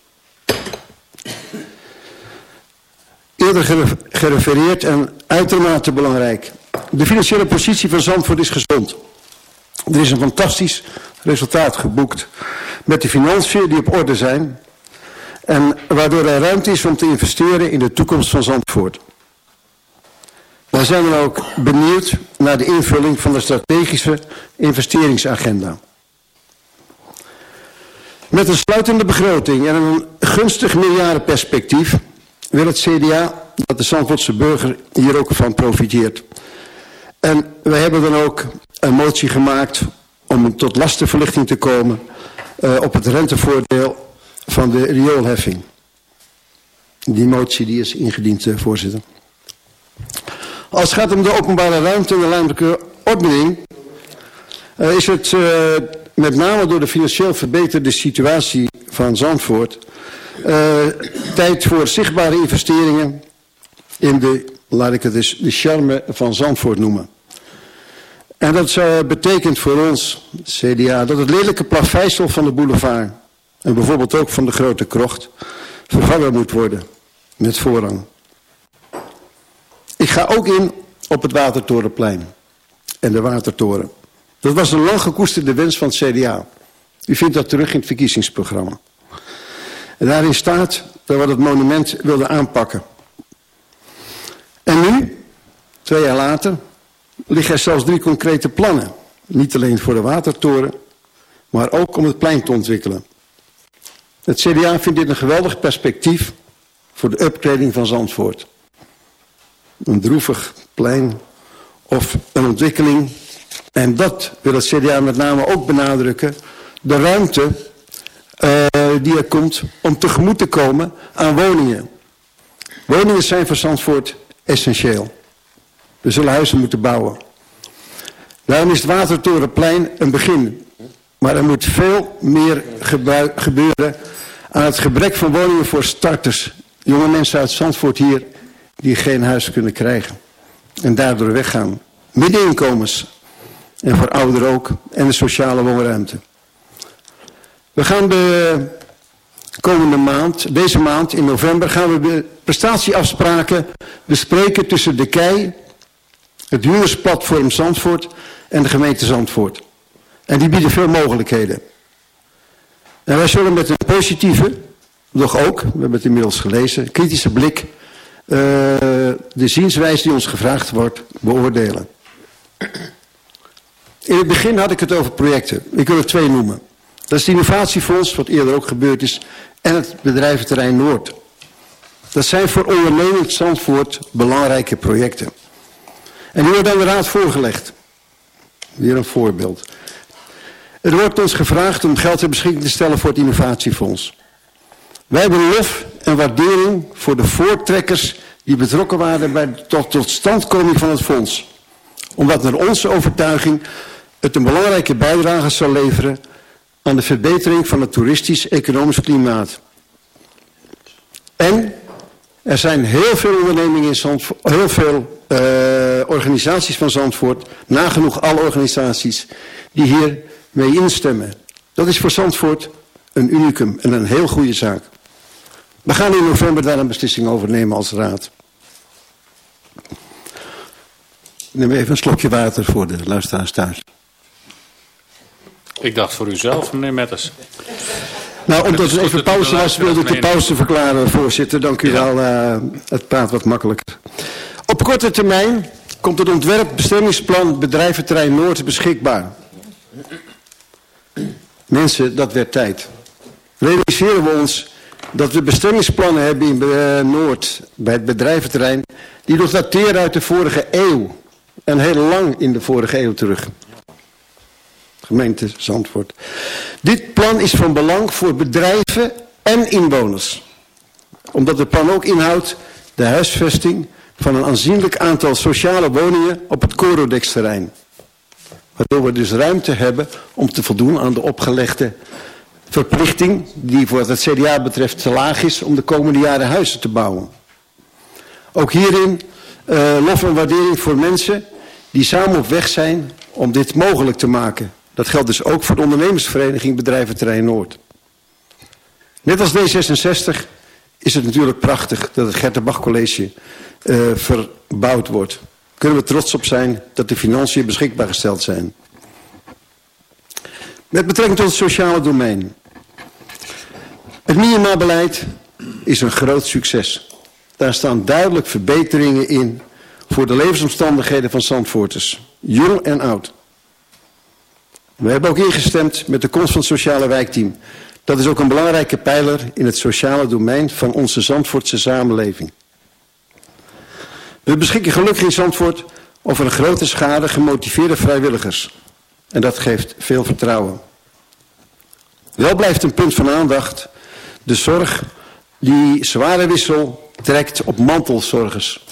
Eerder gerefereerd en uitermate belangrijk. De financiële positie van Zandvoort is gezond. Er is een fantastisch resultaat geboekt met de financiën die op orde zijn en waardoor er ruimte is om te investeren in de toekomst van Zandvoort. Wij zijn dan ook benieuwd naar de invulling van de strategische investeringsagenda. Met een sluitende begroting en een gunstig miljardenperspectief wil het CDA dat de Zandvoortse burger hier ook van profiteert. En wij hebben dan ook een motie gemaakt om tot lastenverlichting te komen uh, op het rentevoordeel van de rioolheffing. Die motie die is ingediend, uh, voorzitter. Als het gaat om de openbare ruimte en de ruimtelijke ordening... Uh, is het met name door de financieel verbeterde situatie van Zandvoort... tijd voor zichtbare investeringen in de, laat ik het de charme van Zandvoort noemen. En dat betekent voor ons, CDA, dat het lelijke plaveisel van de boulevard... en bijvoorbeeld ook van de Grote Krocht... vervangen moet worden met voorrang. Ik ga ook in op het Watertorenplein en de Watertoren. Dat was een lang gekoesterde wens van het CDA. U vindt dat terug in het verkiezingsprogramma. En daarin staat dat we het monument wilden aanpakken... En nu, twee jaar later, liggen er zelfs drie concrete plannen. Niet alleen voor de watertoren, maar ook om het plein te ontwikkelen. Het CDA vindt dit een geweldig perspectief voor de upgrading van Zandvoort. Een droevig plein of een ontwikkeling. En dat wil het CDA met name ook benadrukken. De ruimte uh, die er komt om tegemoet te komen aan woningen. Woningen zijn voor Zandvoort essentieel. We zullen huizen moeten bouwen. Daarom is het Watertorenplein een begin. Maar er moet veel meer gebeuren aan het gebrek van woningen voor starters. Jonge mensen uit Zandvoort hier die geen huis kunnen krijgen. En daardoor weggaan. Middeninkomens. En voor ouderen ook. En de sociale woonruimte. We gaan de komende maand, deze maand in november, gaan we de prestatieafspraken bespreken tussen de KEI, het huurdersplatform Zandvoort en de gemeente Zandvoort. En die bieden veel mogelijkheden. En wij zullen met een positieve, nog ook, we hebben het inmiddels gelezen, kritische blik uh, de zienswijze die ons gevraagd wordt beoordelen. In het begin had ik het over projecten. Ik wil er twee noemen. Dat is het innovatiefonds, wat eerder ook gebeurd is, en het bedrijventerrein Noord. Dat zijn voor ondernemend Zandvoort belangrijke projecten. En die worden aan de raad voorgelegd. Weer een voorbeeld. Er wordt ons gevraagd om geld ter beschikking te stellen voor het innovatiefonds. Wij hebben lof en waardering voor de voortrekkers die betrokken waren bij de tot, totstandkoming van het fonds. Omdat naar onze overtuiging het een belangrijke bijdrage zal leveren aan de verbetering van het toeristisch-economisch klimaat. En er zijn heel veel ondernemingen in Zandvoort, heel veel uh, organisaties van Zandvoort, nagenoeg alle organisaties, die hier mee instemmen. Dat is voor Zandvoort een unicum en een heel goede zaak. We gaan in november daar een beslissing over nemen als raad. Neem even een slokje water voor de luisteraars thuis. Ik dacht voor uzelf, meneer Metters. Nou, omdat het even pauze was, wilde ik de pauze verklaren, voorzitter. Dank u wel. Uh, het praat wat makkelijker. Op korte termijn komt het ontwerp bestemmingsplan bedrijventerrein Noord beschikbaar. Mensen, dat werd tijd. Realiseren we ons dat we bestemmingsplannen hebben in uh, Noord, bij het bedrijventerrein, die nog dateren uit de vorige eeuw. En heel lang in de vorige eeuw terug gemeente Zandvoort. Dit plan is van belang voor bedrijven en inwoners. Omdat het plan ook inhoudt de huisvesting van een aanzienlijk aantal sociale woningen op het Corodex-terrein. Waardoor we dus ruimte hebben om te voldoen aan de opgelegde verplichting die voor het CDA betreft te laag is om de komende jaren huizen te bouwen. Ook hierin uh, lof en waardering voor mensen die samen op weg zijn om dit mogelijk te maken. Dat geldt dus ook voor de ondernemersvereniging Bedrijventerrein Noord. Net als D66 is het natuurlijk prachtig dat het Gertenbach College uh, verbouwd wordt. Kunnen we trots op zijn dat de financiën beschikbaar gesteld zijn. Met betrekking tot het sociale domein. Het minimabeleid is een groot succes. Daar staan duidelijk verbeteringen in voor de levensomstandigheden van Zandvoorters. Jong en oud. We hebben ook ingestemd met de komst van het sociale wijkteam. Dat is ook een belangrijke pijler in het sociale domein van onze Zandvoortse samenleving. We beschikken gelukkig in Zandvoort over een grote schade gemotiveerde vrijwilligers. En dat geeft veel vertrouwen. Wel blijft een punt van aandacht de zorg die zware wissel trekt op mantelzorgers.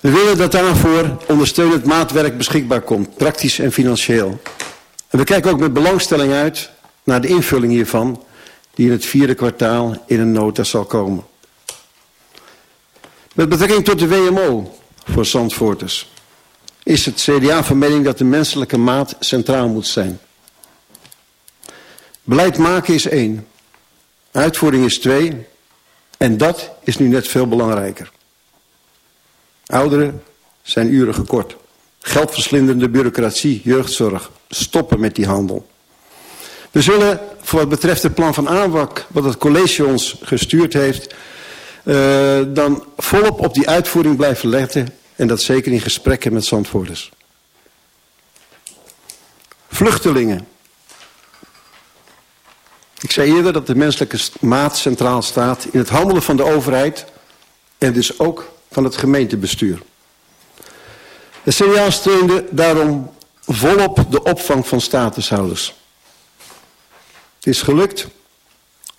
We willen dat daarvoor ondersteunend maatwerk beschikbaar komt, praktisch en financieel. En we kijken ook met belangstelling uit naar de invulling hiervan, die in het vierde kwartaal in een nota zal komen. Met betrekking tot de WMO voor Zandvoorters is het CDA van mening dat de menselijke maat centraal moet zijn. Beleid maken is één, uitvoering is twee en dat is nu net veel belangrijker. Ouderen zijn uren gekort. Geldverslindende bureaucratie, jeugdzorg. Stoppen met die handel. We zullen voor wat betreft het plan van aanpak wat het college ons gestuurd heeft... Uh, dan volop op die uitvoering blijven letten... en dat zeker in gesprekken met Zandvoorters. Vluchtelingen. Ik zei eerder dat de menselijke maat centraal staat... in het handelen van de overheid... en dus ook van het gemeentebestuur. De CDA steunde daarom volop de opvang van statushouders. Het is gelukt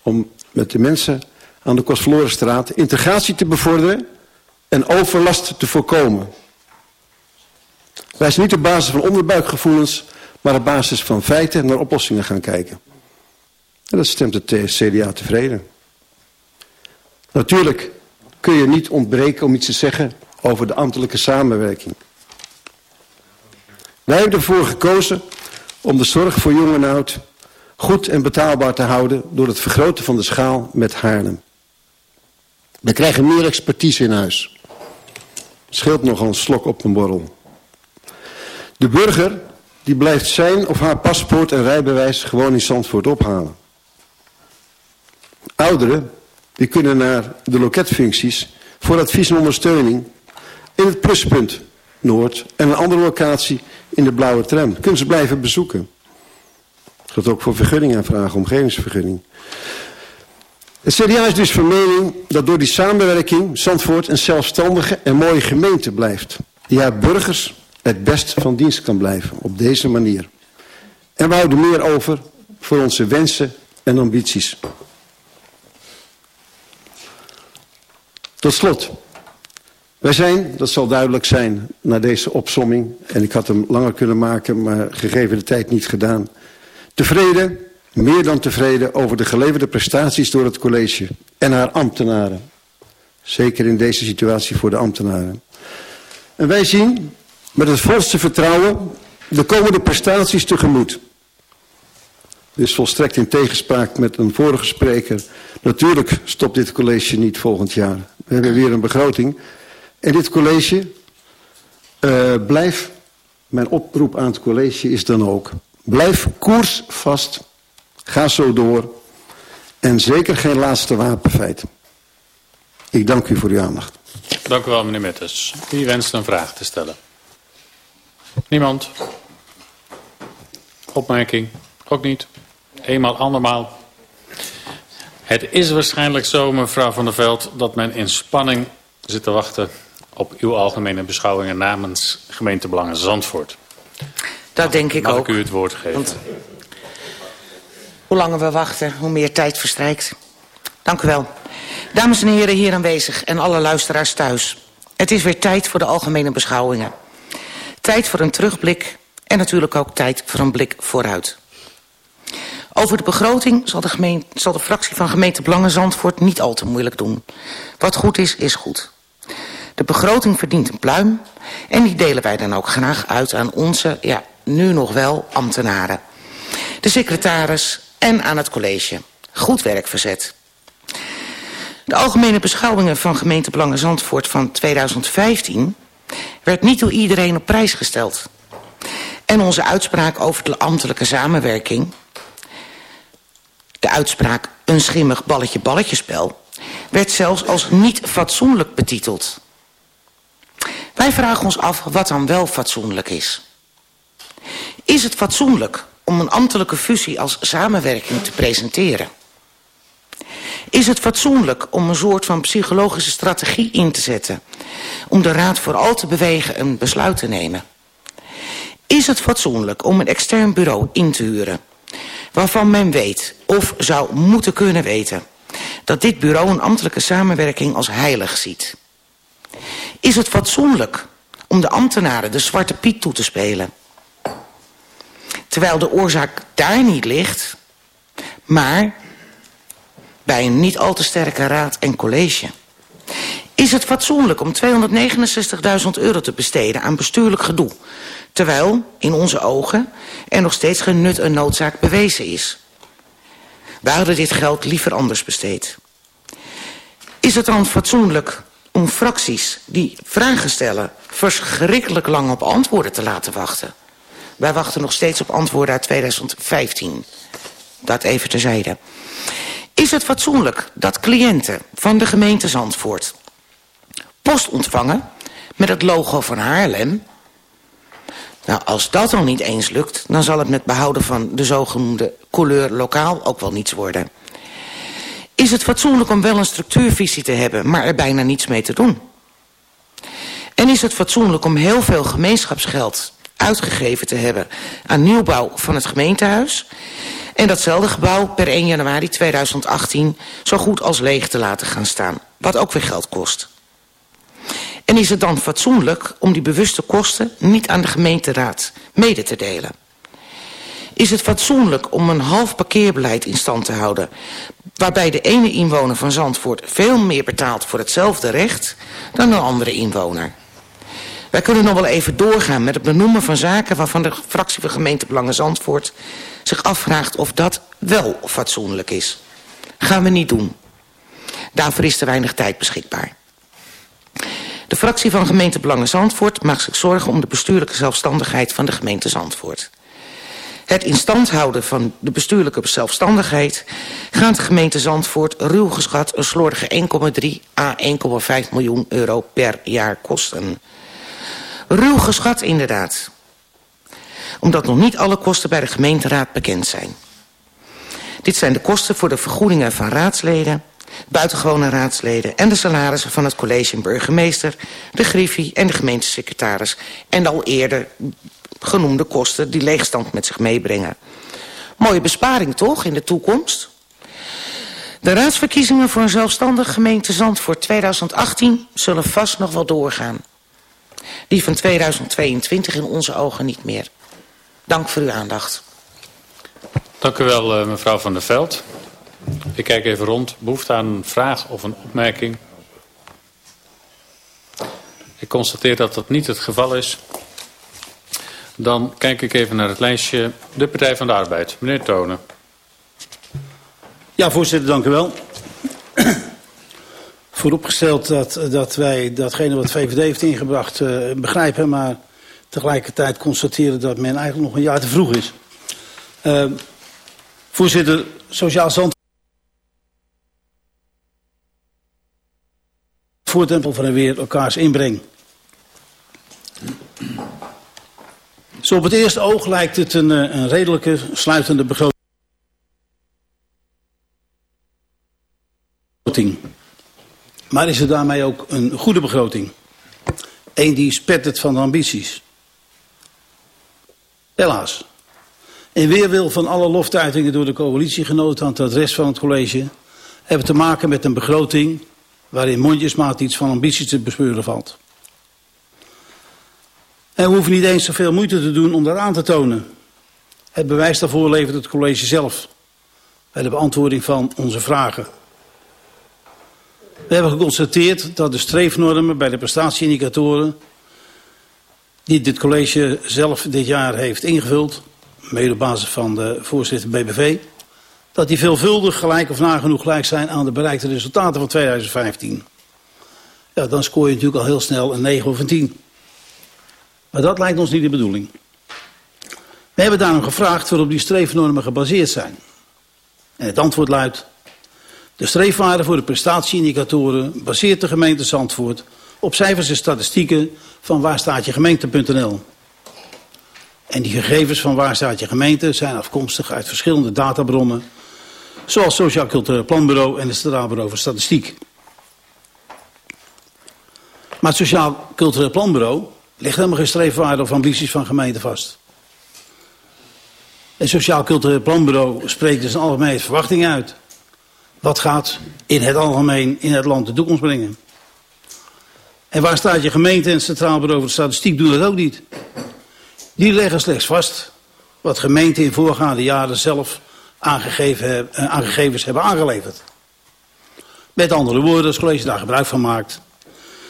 om met de mensen aan de Kostverlorenstraat integratie te bevorderen en overlast te voorkomen. Wij zijn niet op basis van onderbuikgevoelens, maar op basis van feiten naar oplossingen gaan kijken. En dat stemt het CDA tevreden. Natuurlijk kun je niet ontbreken om iets te zeggen over de ambtelijke samenwerking. Wij hebben ervoor gekozen om de zorg voor jong en oud goed en betaalbaar te houden door het vergroten van de schaal met Haarlem. We krijgen meer expertise in huis. Scheelt nog een slok op een borrel. De burger die blijft zijn of haar paspoort en rijbewijs gewoon in Zandvoort ophalen. Ouderen die kunnen naar de loketfuncties voor advies en ondersteuning in het pluspunt Noord en een andere locatie in de blauwe tram. Kunnen ze blijven bezoeken. Dat ook voor vergunning aanvragen, omgevingsvergunning. Het CDA is dus van mening dat door die samenwerking Zandvoort een zelfstandige en mooie gemeente blijft. Die haar burgers het best van dienst kan blijven op deze manier. En we houden meer over voor onze wensen en ambities. Tot slot. Wij zijn, dat zal duidelijk zijn na deze opsomming... en ik had hem langer kunnen maken, maar gegeven de tijd niet gedaan... tevreden, meer dan tevreden over de geleverde prestaties door het college... en haar ambtenaren. Zeker in deze situatie voor de ambtenaren. En wij zien met het volste vertrouwen de komende prestaties tegemoet. Dit is volstrekt in tegenspraak met een vorige spreker. Natuurlijk stopt dit college niet volgend jaar. We hebben weer een begroting. En dit college uh, blijf, mijn oproep aan het college is dan ook, blijf koersvast, ga zo door en zeker geen laatste wapenfeit. Ik dank u voor uw aandacht. Dank u wel, meneer Metters. Wie wenst een vraag te stellen? Niemand? Opmerking? Ook niet? Eenmaal, andermaal? Het is waarschijnlijk zo, mevrouw Van der Veld, dat men in spanning zit te wachten op uw algemene beschouwingen namens gemeentebelangen Zandvoort. Dat denk ik Mag ook. ik u het woord geven? Want hoe langer we wachten, hoe meer tijd verstrijkt. Dank u wel. Dames en heren hier aanwezig en alle luisteraars thuis. Het is weer tijd voor de algemene beschouwingen. Tijd voor een terugblik en natuurlijk ook tijd voor een blik vooruit. Over de begroting zal de, gemeente, zal de fractie van gemeente Belangen Zandvoort niet al te moeilijk doen. Wat goed is, is goed. De begroting verdient een pluim en die delen wij dan ook graag uit aan onze, ja, nu nog wel ambtenaren. De secretaris en aan het college. Goed werk verzet. De algemene beschouwingen van gemeente Belangen Zandvoort van 2015 werd niet door iedereen op prijs gesteld. En onze uitspraak over de ambtelijke samenwerking, de uitspraak een schimmig balletje-balletjespel, werd zelfs als niet fatsoenlijk betiteld. Wij vragen ons af wat dan wel fatsoenlijk is. Is het fatsoenlijk om een ambtelijke fusie als samenwerking te presenteren? Is het fatsoenlijk om een soort van psychologische strategie in te zetten... om de raad vooral te bewegen een besluit te nemen? Is het fatsoenlijk om een extern bureau in te huren... waarvan men weet, of zou moeten kunnen weten... dat dit bureau een ambtelijke samenwerking als heilig ziet? Is het fatsoenlijk om de ambtenaren de zwarte piet toe te spelen? Terwijl de oorzaak daar niet ligt, maar bij een niet al te sterke raad en college. Is het fatsoenlijk om 269.000 euro te besteden aan bestuurlijk gedoe, terwijl in onze ogen er nog steeds geen nut en noodzaak bewezen is? We hadden dit geld liever anders besteed. Is het dan fatsoenlijk om fracties die vragen stellen verschrikkelijk lang op antwoorden te laten wachten? Wij wachten nog steeds op antwoorden uit 2015. Dat even terzijde. Is het fatsoenlijk dat cliënten van de gemeente Zandvoort post ontvangen met het logo van Haarlem? Nou, als dat al niet eens lukt, dan zal het met behouden van de zogenoemde couleur lokaal ook wel niets worden. Is het fatsoenlijk om wel een structuurvisie te hebben, maar er bijna niets mee te doen? En is het fatsoenlijk om heel veel gemeenschapsgeld uitgegeven te hebben aan nieuwbouw van het gemeentehuis... en datzelfde gebouw per 1 januari 2018 zo goed als leeg te laten gaan staan, wat ook weer geld kost? En is het dan fatsoenlijk om die bewuste kosten niet aan de gemeenteraad mede te delen? Is het fatsoenlijk om een half parkeerbeleid in stand te houden... waarbij de ene inwoner van Zandvoort veel meer betaalt voor hetzelfde recht... dan een andere inwoner? Wij kunnen nog wel even doorgaan met het benoemen van zaken... waarvan de fractie van gemeentebelangen Zandvoort zich afvraagt of dat wel fatsoenlijk is. Gaan we niet doen. Daarvoor is te weinig tijd beschikbaar. De fractie van gemeentebelangen Zandvoort maakt zich zorgen om de bestuurlijke zelfstandigheid van de gemeente Zandvoort. Het in stand houden van de bestuurlijke zelfstandigheid gaat de gemeente Zandvoort ruw geschat een slordige 1,3 à 1,5 miljoen euro per jaar kosten. Ruw geschat inderdaad. Omdat nog niet alle kosten bij de gemeenteraad bekend zijn. Dit zijn de kosten voor de vergoedingen van raadsleden, buitengewone raadsleden... en de salarissen van het college en burgemeester, de griffie en de gemeentesecretaris... en al eerder genoemde kosten die leegstand met zich meebrengen. Mooie besparing toch in de toekomst? De raadsverkiezingen voor een zelfstandig gemeente Zandvoort 2018 zullen vast nog wel doorgaan. Die van 2022 in onze ogen niet meer. Dank voor uw aandacht. Dank u wel, mevrouw Van der Veld. Ik kijk even rond. Behoefte aan een vraag of een opmerking? Ik constateer dat dat niet het geval is. Dan kijk ik even naar het lijstje. De Partij van de Arbeid. Meneer Tonen. Ja, voorzitter, dank u wel. Vooropgesteld dat, dat wij datgene wat VVD heeft ingebracht uh, begrijpen... maar tegelijkertijd constateren dat men eigenlijk nog een jaar te vroeg is. Uh, voorzitter, Sociaal Zand... Voortempel van en weer elkaars inbreng. Zo op het eerste oog lijkt het een, een redelijke sluitende begroting. Maar is het daarmee ook een goede begroting? Eén die spettert van ambities. Helaas. In weerwil van alle loftuitingen door de coalitiegenoten aan het adres van het college... hebben te maken met een begroting waarin mondjesmaat iets van ambitie te bespeuren valt. En we hoeven niet eens zoveel moeite te doen om dat aan te tonen. Het bewijs daarvoor levert het college zelf. Bij de beantwoording van onze vragen. We hebben geconstateerd dat de streefnormen bij de prestatieindicatoren... die dit college zelf dit jaar heeft ingevuld... mede op basis van de voorzitter BBV... dat die veelvuldig gelijk of nagenoeg gelijk zijn aan de bereikte resultaten van 2015. Ja, dan scoor je natuurlijk al heel snel een 9 of een 10. Maar dat lijkt ons niet de bedoeling. We hebben daarom gevraagd waarop die streefnormen gebaseerd zijn. En het antwoord luidt... De streefwaarde voor de prestatieindicatoren baseert de gemeente Zandvoort op cijfers en statistieken van waarstaatjegemeente.nl. En die gegevens van Waar gemeente zijn afkomstig uit verschillende databronnen, zoals Sociaal Cultureel Planbureau en het Centraal Bureau voor Statistiek. Maar het Sociaal Cultureel Planbureau ligt helemaal geen streefwaarde of ambities van gemeente vast. Het Sociaal Cultureel Planbureau spreekt dus een algemene verwachting uit. Wat gaat in het algemeen in het land de toekomst brengen? En waar staat je gemeente en het Centraal Bureau voor Statistiek doen dat ook niet. Die leggen slechts vast wat gemeenten in voorgaande jaren zelf aangegeven, uh, aan gegevens hebben aangeleverd. Met andere woorden, als het college daar gebruik van maakt,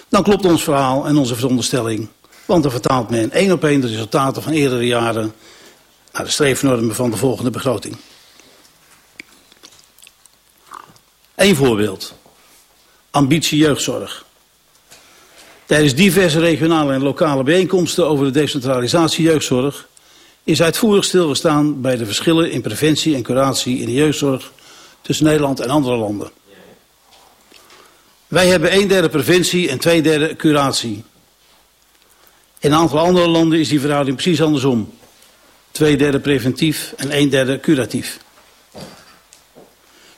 dan klopt ons verhaal en onze veronderstelling. Want dan vertaalt men één op één de resultaten van eerdere jaren naar de streefnormen van de volgende begroting. Eén voorbeeld. Ambitie jeugdzorg. Tijdens diverse regionale en lokale bijeenkomsten over de decentralisatie jeugdzorg is uitvoerig stilgestaan bij de verschillen in preventie en curatie in de jeugdzorg tussen Nederland en andere landen. Wij hebben een derde preventie en twee derde curatie. In een aantal andere landen is die verhouding precies andersom. Twee derde preventief en een derde curatief.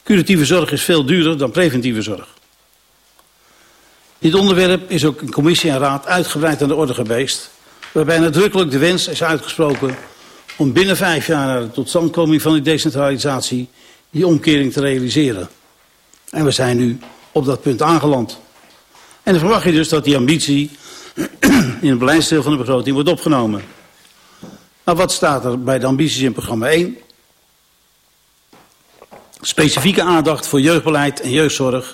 Curatieve zorg is veel duurder dan preventieve zorg. Dit onderwerp is ook in commissie en raad uitgebreid aan de orde geweest, waarbij nadrukkelijk de wens is uitgesproken om binnen vijf jaar na de totstandkoming van die decentralisatie die omkering te realiseren. En we zijn nu op dat punt aangeland. En dan verwacht je dus dat die ambitie in het beleidsdeel van de begroting wordt opgenomen. Nou, wat staat er bij de ambities in programma 1? Specifieke aandacht voor jeugdbeleid en jeugdzorg